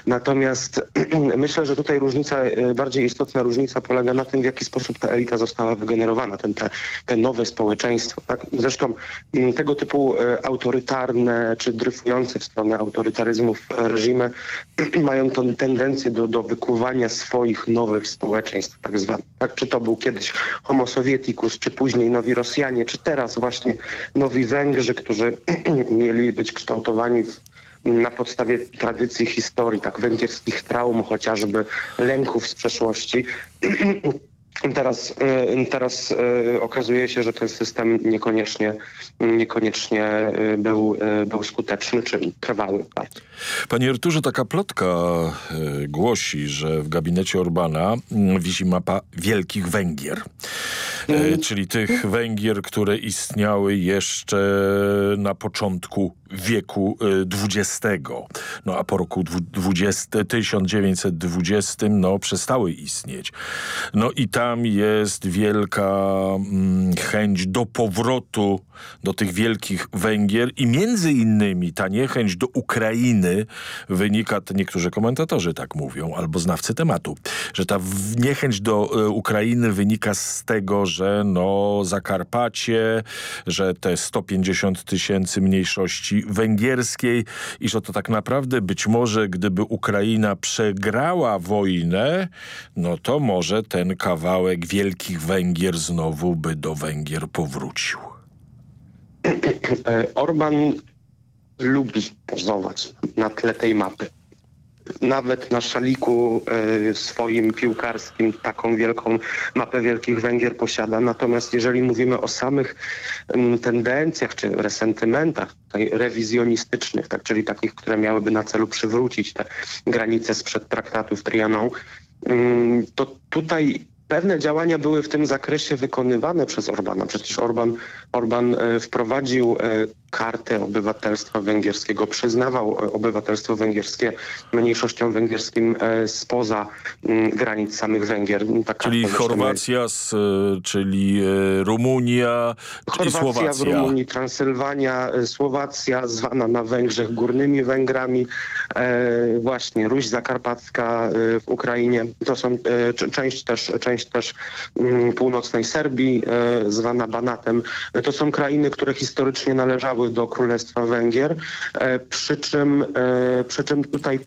S25: Natomiast myślę, że tutaj różnica, e, bardziej istotna różnica polega na tym, w jaki sposób ta elita została wygenerowana, ten, te, te nowe społeczeństwo. Tak? Zresztą mm, tego typu e, autorytarne czy dryfujące w stronę autorytaryzmów reżimy mają tą tendencję do, do wykuwania swoich nowych społeczeństw tak zwanych. Tak? Czy to był kiedyś homo sovieticus, czy później nowi Rosjanie, czy teraz właśnie nowi Węgrzy, którzy mieli być kształtowani w, na podstawie tradycji historii, tak węgierskich traum, chociażby lęków z przeszłości. Teraz, y, teraz y, okazuje się, że ten system niekoniecznie, niekoniecznie y, był, był skuteczny czy trwały.
S8: Panie Arturze, taka plotka głosi, że w gabinecie Orbana mm, wisi mapa Wielkich Węgier. E, czyli tych Węgier, które istniały jeszcze na początku wieku XX. No a po roku 20, 1920 no, przestały istnieć. No i tam jest wielka mm, chęć do powrotu do tych wielkich Węgier i między innymi ta niechęć do Ukrainy wynika, niektórzy komentatorzy tak mówią, albo znawcy tematu, że ta niechęć do e, Ukrainy wynika z tego, że no Zakarpacie, że te 150 tysięcy mniejszości węgierskiej i że to tak naprawdę być może gdyby Ukraina przegrała wojnę, no to może ten kawałek Wielkich Węgier znowu by do Węgier powrócił.
S25: E, Orban lubi pozować na tle tej mapy. Nawet na szaliku e, swoim piłkarskim taką wielką mapę Wielkich Węgier posiada. Natomiast jeżeli mówimy o samych tendencjach czy resentymentach tutaj rewizjonistycznych, tak, czyli takich, które miałyby na celu przywrócić te granice sprzed traktatów Trianon, to tutaj Pewne działania były w tym zakresie wykonywane przez Orbana. Przecież Orban, Orban e, wprowadził e, kartę obywatelstwa węgierskiego, przyznawał e, obywatelstwo węgierskie mniejszościom węgierskim e, spoza m, granic samych Węgier. Ta
S8: Czyli Chorwacja, e, czyli Rumunia i
S25: Chorwacja,
S8: Słowacja.
S25: w Rumunii, Transylwania, Słowacja, zwana na Węgrzech Górnymi Węgrami, właśnie Ruś Zakarpacka w Ukrainie. To są część też, część też mm, północnej Serbii, zwana Banatem. To są krainy, które historycznie należały do Królestwa Węgier, e, przy czym, e, przy czym tutaj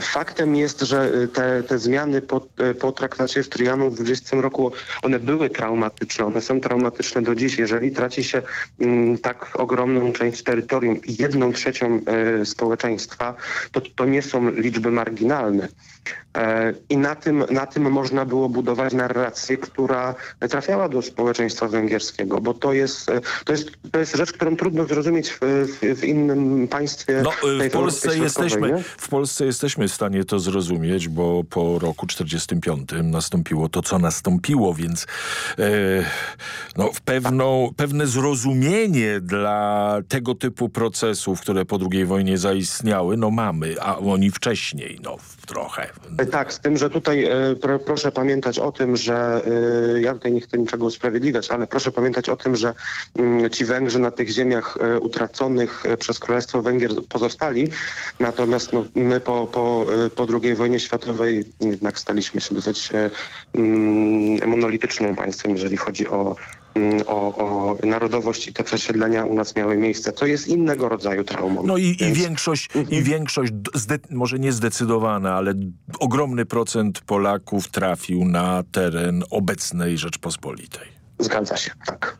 S25: Faktem jest, że y, te, te zmiany po, y, po traktacie w Trianon w 20 roku, one były traumatyczne, one są traumatyczne do dziś. Jeżeli traci się mm, tak ogromną część terytorium i jedną trzecią e, społeczeństwa, to to nie są liczby marginalne. E, I na tym, na tym można było budować narrację, która trafiała do społeczeństwa węgierskiego, bo to jest, to jest, to jest rzecz, którą trudno zrozumieć w, w, w innym państwie.
S8: No, w Polsce, jesteśmy,
S25: nie?
S8: w Polsce jesteśmy w stanie to zrozumieć, bo po roku 45 nastąpiło to, co nastąpiło, więc e, no, pewną, pewne zrozumienie dla tego typu procesów, które po II wojnie zaistniały, no mamy, a oni wcześniej, no trochę.
S25: E, Tak, z tym, że tutaj e, pro, proszę pamiętać o tym, że e, ja tutaj nie chcę niczego usprawiedliwiać, ale proszę pamiętać o tym, że mm, ci Węgrzy na tych ziemiach utraconych przez Królestwo Węgier pozostali, natomiast no, my po, po, po II wojnie światowej jednak staliśmy się dosyć mm, monolitycznym państwem, jeżeli chodzi o o, o narodowość i te przesiedlenia u nas miały miejsce. To jest innego rodzaju traumą.
S8: No i, i
S25: Więc-
S8: większość, i większość d- zde, może nie zdecydowana, ale ogromny procent Polaków trafił na teren obecnej Rzeczpospolitej.
S25: Zgadza się, tak.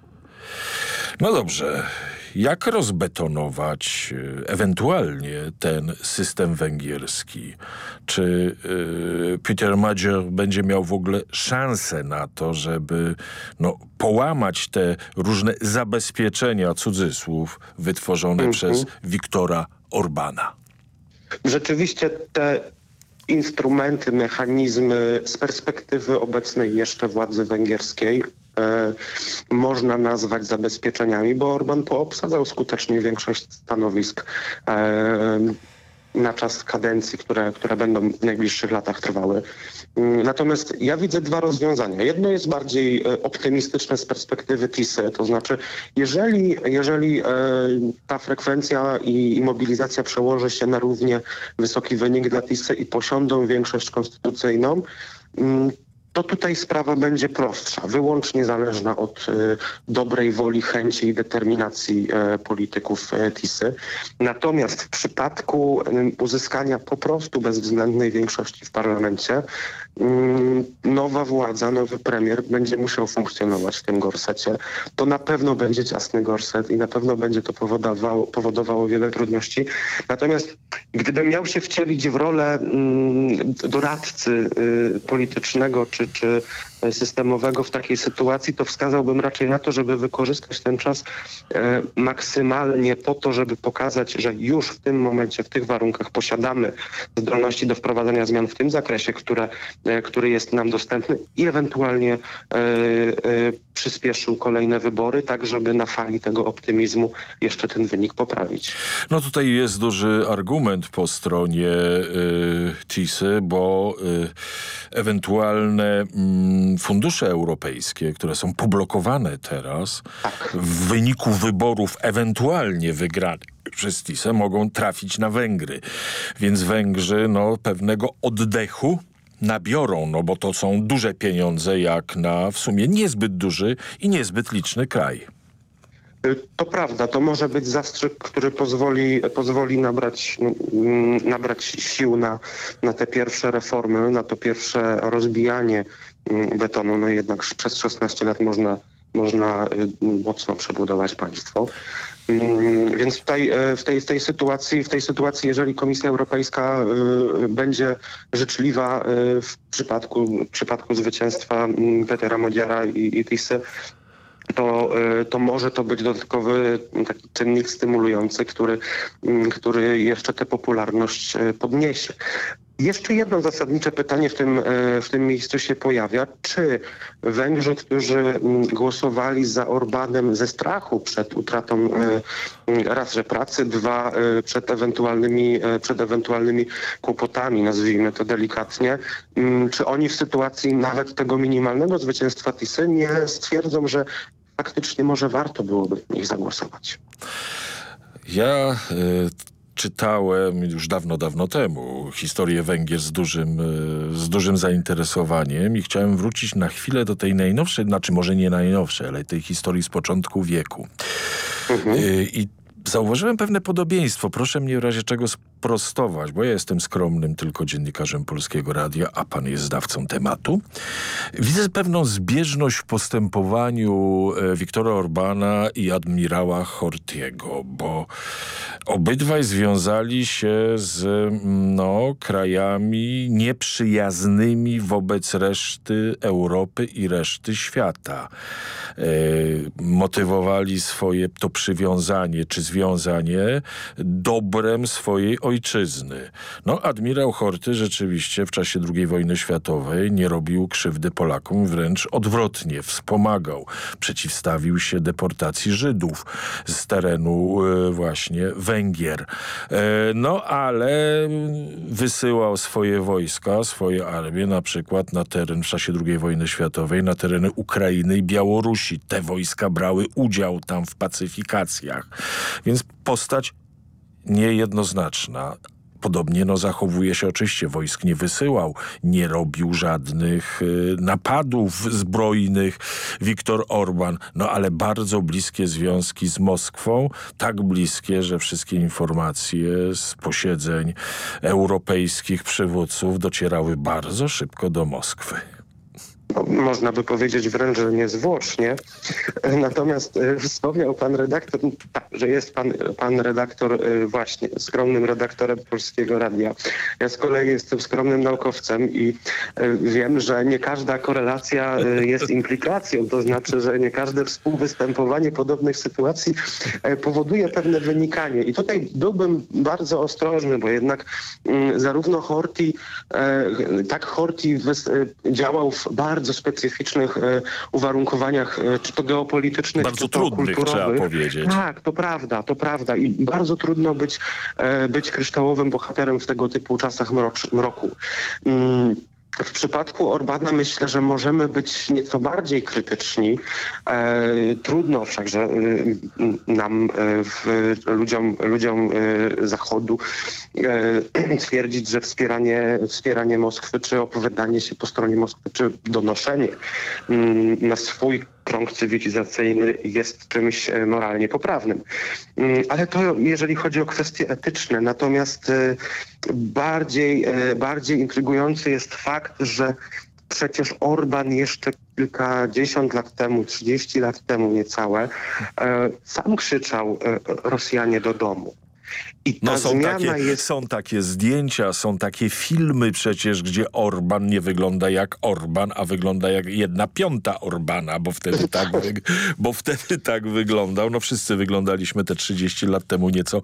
S8: No dobrze. Jak rozbetonować e, ewentualnie ten system węgierski? Czy y, Peter Major będzie miał w ogóle szansę na to, żeby no, połamać te różne zabezpieczenia, cudzysłów, wytworzone
S25: Mhm.
S8: przez Wiktora Orbana?
S25: Rzeczywiście te instrumenty, mechanizmy z perspektywy obecnej jeszcze władzy węgierskiej można nazwać zabezpieczeniami, bo Orban poobsadzał skutecznie większość stanowisk e, na czas kadencji, które, które będą w najbliższych latach trwały. Mm, Natomiast ja widzę dwa rozwiązania. Jedno jest bardziej e, optymistyczne z perspektywy TISY, to znaczy jeżeli, jeżeli e, ta frekwencja i, i mobilizacja przełoży się na równie wysoki wynik dla TISY i posiądą większość konstytucyjną, mm, to tutaj sprawa będzie prostsza, wyłącznie zależna od e, dobrej woli, chęci i determinacji e, polityków e, TISY. Natomiast w przypadku uzyskania po prostu bezwzględnej większości w parlamencie, mm, nowa władza, nowy premier będzie musiał funkcjonować w tym gorsecie. To na pewno będzie ciasny gorset i na pewno będzie to powodowało, powodowało wiele trudności. Natomiast gdybym miał się wcielić w rolę mm, doradcy y, politycznego czy, czy systemowego w takiej sytuacji, to wskazałbym raczej na to, żeby wykorzystać ten czas e, maksymalnie po to, żeby pokazać, że już w tym momencie, w tych warunkach posiadamy zdolności do wprowadzania zmian w tym zakresie, które, e, który jest nam dostępny i ewentualnie e, przyspieszył kolejne wybory, tak żeby na fali tego optymizmu jeszcze ten wynik poprawić.
S8: No tutaj jest duży argument po stronie y, TISY, bo y, ewentualne mm, fundusze europejskie, które są poblokowane teraz w wyniku wyborów ewentualnie wygranych przez TISę mogą trafić na Węgry. Więc Węgrzy no, pewnego oddechu nabiorą, no bo to są duże pieniądze jak na w sumie niezbyt duży i niezbyt liczny kraj.
S25: Y, To prawda, to może być zastrzyk, który pozwoli, pozwoli nabrać, mm, nabrać sił na, na te pierwsze reformy, na to pierwsze rozbijanie mm, betonu. No jednak przez 16 lat można, można y, mocno przebudować państwo. Mm, Więc tutaj e, w tej, w tej sytuacji, w tej sytuacji, jeżeli Komisja Europejska y, będzie życzliwa y, w przypadku, w przypadku zwycięstwa Petera Modziara i, i Tisy, to, y, to może to być dodatkowy taki czynnik stymulujący, który, mm, który jeszcze tę popularność y, podniesie. Jeszcze jedno zasadnicze pytanie w tym, y, w tym miejscu się pojawia. Czy Węgrzy, którzy mm, głosowali za Orbanem ze strachu przed utratą raz, że pracy, dwa, przed ewentualnymi, przed ewentualnymi kłopotami, nazwijmy to delikatnie, mm, czy oni w sytuacji nawet tego minimalnego zwycięstwa Tisy nie stwierdzą, że faktycznie może warto byłoby w nich zagłosować.
S8: Ja y, czytałem już dawno, dawno temu historię Węgier z dużym, y, z dużym zainteresowaniem i chciałem wrócić na chwilę do tej najnowszej, znaczy może nie najnowszej, ale tej historii z początku wieku. Y, I Zauważyłem pewne podobieństwo. Proszę mnie w razie czego sprostować, bo ja jestem skromnym tylko dziennikarzem Polskiego Radia, a pan jest zdawcą tematu. Widzę pewną zbieżność w postępowaniu e, Wiktora Orbana i admirała Hortiego, bo obydwaj związali się z mm, no, krajami nieprzyjaznymi wobec reszty Europy i reszty świata. E, motywowali swoje to przywiązanie czy związanie dobrem swojej ojczyzny. No, admirał Horty rzeczywiście w czasie II wojny światowej nie robił krzywdy Polakom, wręcz odwrotnie, wspomagał. Przeciwstawił się deportacji Żydów z terenu e, właśnie Węgier. E, no, ale wysyłał swoje wojska, swoje armie na przykład na teren w czasie II wojny światowej, na tereny Ukrainy i Białorusi. Te wojska brały udział tam w pacyfikacjach. Więc postać niejednoznaczna. Podobnie no, zachowuje się oczywiście, wojsk nie wysyłał, nie robił żadnych y, napadów zbrojnych Viktor Orban, no ale bardzo bliskie związki z Moskwą, tak bliskie, że wszystkie informacje z posiedzeń europejskich przywódców docierały bardzo szybko do Moskwy.
S25: No, można by powiedzieć wręcz, że niezwłocznie. Natomiast e, wspomniał pan redaktor, tak, że jest pan, pan redaktor e, właśnie skromnym redaktorem Polskiego Radia. Ja z kolei jestem skromnym naukowcem i e, wiem, że nie każda korelacja jest implikacją, to znaczy, że nie każde współwystępowanie podobnych sytuacji powoduje pewne wynikanie. I tutaj byłbym bardzo ostrożny, bo jednak mm, zarówno Horti, tak Horti działał w bardzo bardzo specyficznych e, uwarunkowaniach, e, czy to geopolitycznych,
S8: bardzo
S25: czy to
S8: trudnych,
S25: kulturowych.
S8: trzeba powiedzieć.
S25: Tak, to prawda, to prawda. I bardzo trudno być, e, być kryształowym bohaterem w tego typu czasach mroku. W przypadku Orbana myślę, że możemy być nieco bardziej krytyczni. E, trudno wszakże e, nam, e, w, ludziom, ludziom Zachodu, twierdzić, że wspieranie, wspieranie Moskwy, czy opowiadanie się po stronie Moskwy, czy donoszenie mm, na swój krąg cywilizacyjny jest czymś e, moralnie poprawnym. Mm, ale to jeżeli chodzi o kwestie etyczne. Natomiast e, bardziej, e, bardziej intrygujący jest fakt, że przecież Orban jeszcze kilkadziesiąt lat temu, 30 lat temu niecałe, sam krzyczał Rosjanie do domu.
S8: I no są takie, jest... są takie zdjęcia, są takie filmy przecież, gdzie Orban nie wygląda jak Orban, a wygląda jak jedna piąta Orbana, bo wtedy tak, bo wtedy tak wyglądał. No wszyscy wyglądaliśmy te 30 lat temu nieco,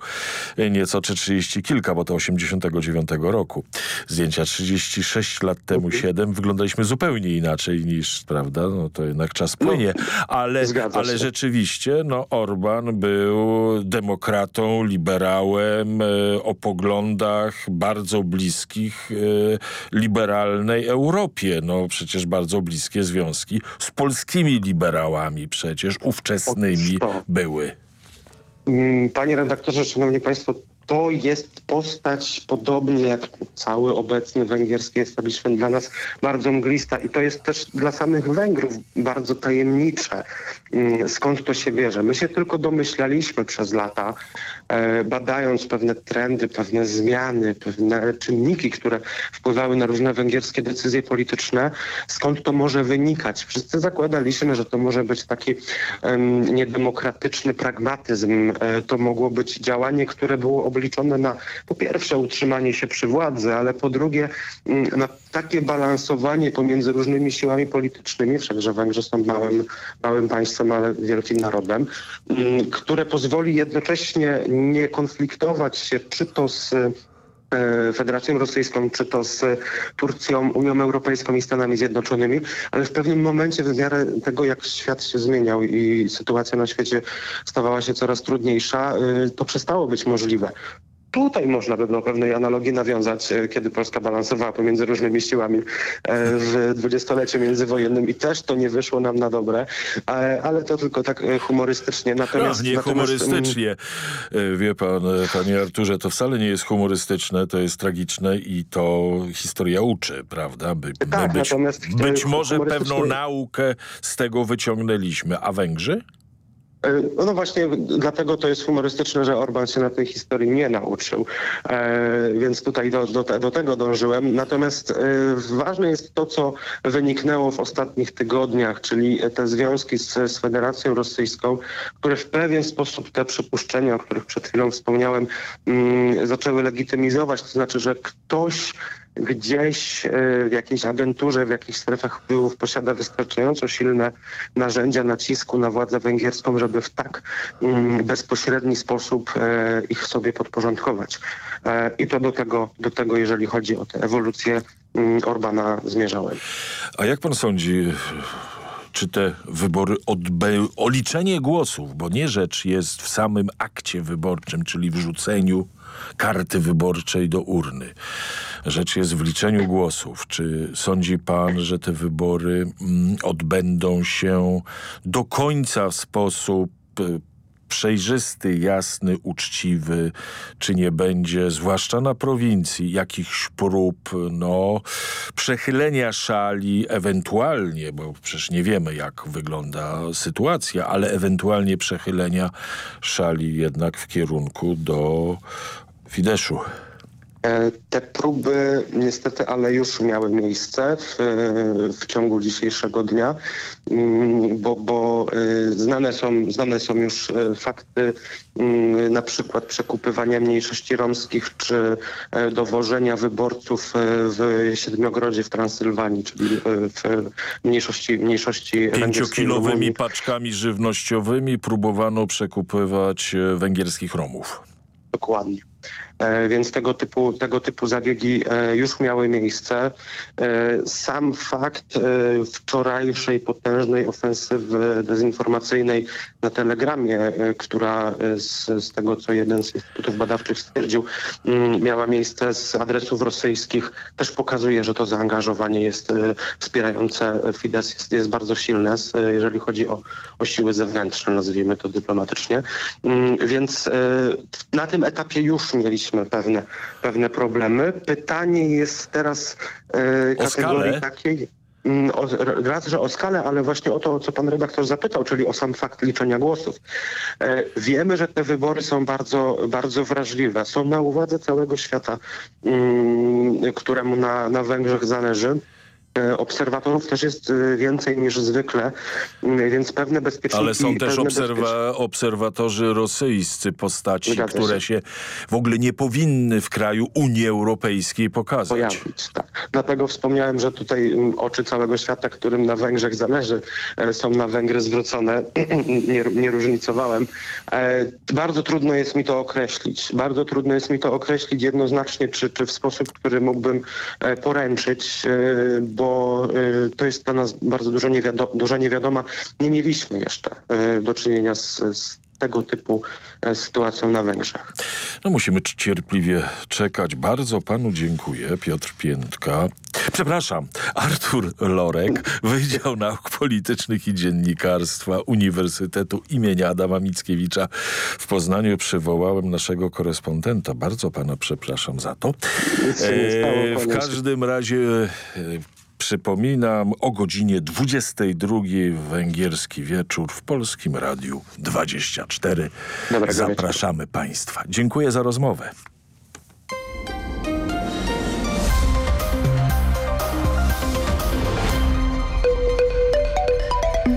S8: nieco czy 30 kilka, bo to 89 roku. Zdjęcia 36 lat temu, 7, wyglądaliśmy zupełnie inaczej niż, prawda? No to jednak czas no, płynie. Ale, ale rzeczywiście, no Orban był demokratą, liberałem, E, o poglądach bardzo bliskich e, liberalnej Europie. No przecież bardzo bliskie związki z polskimi liberałami przecież ówczesnymi były.
S25: Mm, panie redaktorze, szanowni państwo, to jest postać, podobnie jak cały obecny węgierski establishment dla nas, bardzo mglista i to jest też dla samych Węgrów bardzo tajemnicze, skąd to się bierze. My się tylko domyślaliśmy przez lata, e, badając pewne trendy, pewne zmiany, pewne czynniki, które wpływały na różne węgierskie decyzje polityczne, skąd to może wynikać. Wszyscy zakładaliśmy, że to może być taki niedemokratyczny pragmatyzm. E, to mogło być działanie, które było obliczone na po pierwsze utrzymanie się przy władzy, ale po drugie na takie balansowanie pomiędzy różnymi siłami politycznymi, wszakże Węgrzy są małym, małym państwem, ale wielkim narodem, mm, które pozwoli jednocześnie nie konfliktować się czy to z e, Federacją Rosyjską, czy to z Turcją, Unią Europejską i Stanami Zjednoczonymi, ale w pewnym momencie w miarę tego, jak świat się zmieniał i sytuacja na świecie stawała się coraz trudniejsza, y, to przestało być możliwe. Tutaj można by do pewnej analogii nawiązać, e, kiedy Polska balansowała pomiędzy różnymi siłami e, w dwudziestoleciu międzywojennym i też to nie wyszło nam na dobre, ale to tylko tak e, humorystycznie.
S8: Natomiast, no, nie natomiast, humorystycznie. Wie pan, panie Arturze, to wcale nie jest humorystyczne, to jest tragiczne i to historia uczy, prawda? By,
S25: tak,
S8: być,
S25: natomiast
S8: być może pewną naukę z tego wyciągnęliśmy. A Węgrzy?
S25: E, no właśnie dlatego to jest humorystyczne, że Orban się na tej historii nie nauczył, e, więc tutaj do, do, do, tego dążyłem. Natomiast e, ważne jest to, co wyniknęło w ostatnich tygodniach, czyli te związki z, z Federacją Rosyjską, które w pewien sposób te przypuszczenia, o których przed chwilą wspomniałem, mm, zaczęły legitymizować. To znaczy, że ktoś gdzieś e, w jakiejś agenturze, w jakichś strefach wpływów posiada wystarczająco silne narzędzia nacisku na władzę węgierską, żeby w tak mm, bezpośredni sposób e, ich sobie podporządkować. E, I to do tego, do tego jeżeli chodzi o tę ewolucję mm, Orbana zmierzałem.
S8: A jak pan sądzi, czy te wybory odbyły, o liczenie głosów, bo nie rzecz jest w samym akcie wyborczym, czyli wrzuceniu karty wyborczej do urny. Rzecz jest w liczeniu głosów. Czy sądzi pan, że te wybory mm, odbędą się do końca w sposób e, przejrzysty, jasny, uczciwy, czy nie będzie, zwłaszcza na prowincji, jakichś prób no, przechylenia szali, ewentualnie, bo przecież nie wiemy, jak wygląda sytuacja, ale ewentualnie przechylenia szali jednak w kierunku do Fideszu.
S25: E, te próby niestety, ale już miały miejsce w, w ciągu dzisiejszego dnia, mm, bo, bo e, znane, są, znane są już e, fakty mm, na przykład przekupywania mniejszości romskich czy dowożenia wyborców w Siedmiogrodzie w Transylwanii, czyli w mniejszości, mniejszości
S8: Pięciokilowymi paczkami żywnościowymi próbowano przekupywać węgierskich Romów.
S25: Dokładnie. E, więc tego typu, tego typu zabiegi e, już miały miejsce. E, sam fakt wczorajszej potężnej ofensywy dezinformacyjnej na Telegramie, która z, z tego, co jeden z instytutów badawczych stwierdził, mm, miała miejsce z adresów rosyjskich, też pokazuje, że to zaangażowanie jest wspierające Fidesz jest, jest bardzo silne, jeżeli chodzi o, o siły zewnętrzne, nazwijmy to dyplomatycznie. Mm, więc na tym etapie już mieliśmy mieliśmy pewne, pewne problemy. Pytanie jest teraz e, kategorii takiej, mm, o, raz, że o skalę, ale właśnie o to, co pan redaktor zapytał, czyli o sam fakt liczenia głosów. E, wiemy, że te wybory są bardzo, bardzo wrażliwe. Są na uwadze całego świata, mm, któremu na, na Węgrzech zależy. E, obserwatorów też jest e, więcej niż zwykle, więc pewne bezpieczniki...
S8: Ale są też obserwa obserwatorzy rosyjscy postaci, Zgadza które się. się. w ogóle nie powinny w kraju Unii Europejskiej pokazać.
S25: Pojawić, tak. Dlatego wspomniałem, że tutaj oczy całego świata, którym na Węgrzech zależy, e, są na Węgry zwrócone. nie, nie różnicowałem. Bardzo trudno jest mi to określić. Bardzo trudno jest mi to określić jednoznacznie, czy, czy w sposób, który mógłbym poręczyć, bo bo y, to jest dla nas bardzo dużo niewiado duża niewiadoma. Nie mieliśmy jeszcze y, do czynienia z, z tego typu e, sytuacją na Węgrzech.
S8: No musimy cierpliwie czekać. Bardzo panu dziękuję, Piotr Piętka. Przepraszam, Artur Lorek, Wydział Nauk Politycznych i Dziennikarstwa Uniwersytetu imienia Adama Mickiewicza w Poznaniu. Przywołałem naszego korespondenta. Bardzo pana przepraszam za to. E, w każdym razie e, Przypominam o godzinie 22 węgierski wieczór w Polskim Radiu 24. Dobrego Zapraszamy wieczoru. Państwa. Dziękuję za rozmowę.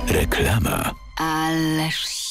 S26: Reklama.
S22: Ależ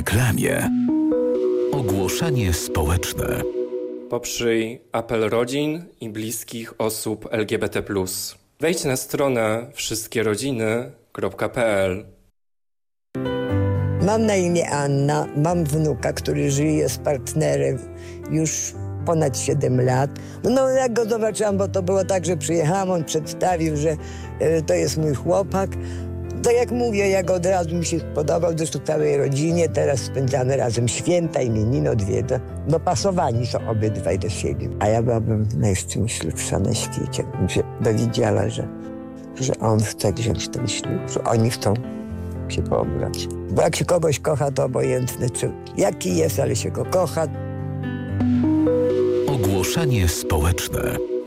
S23: reklamie. Ogłoszenie społeczne.
S27: Poprzyj apel rodzin i bliskich osób LGBT. Wejdź na stronę wszystkierodziny.pl.
S28: Mam na imię Anna, mam wnuka, który żyje z partnerem już ponad 7 lat. No jak go zobaczyłam, bo to było tak, że przyjechałam, on przedstawił, że y, to jest mój chłopak. To jak mówię, jak od razu mi się spodobał, zresztą całej rodzinie, teraz spędzamy razem święta, imieniny, odwiedzę. Dopasowani są obydwaj do siebie. A ja byłabym najszczęśliwsza na świecie, się dowiedziała, że, że on chce wziąć ten ślub, że oni chcą się pobrać. Bo jak się kogoś kocha, to obojętne, czy jaki jest, ale się go kocha.
S1: Ogłoszenie społeczne.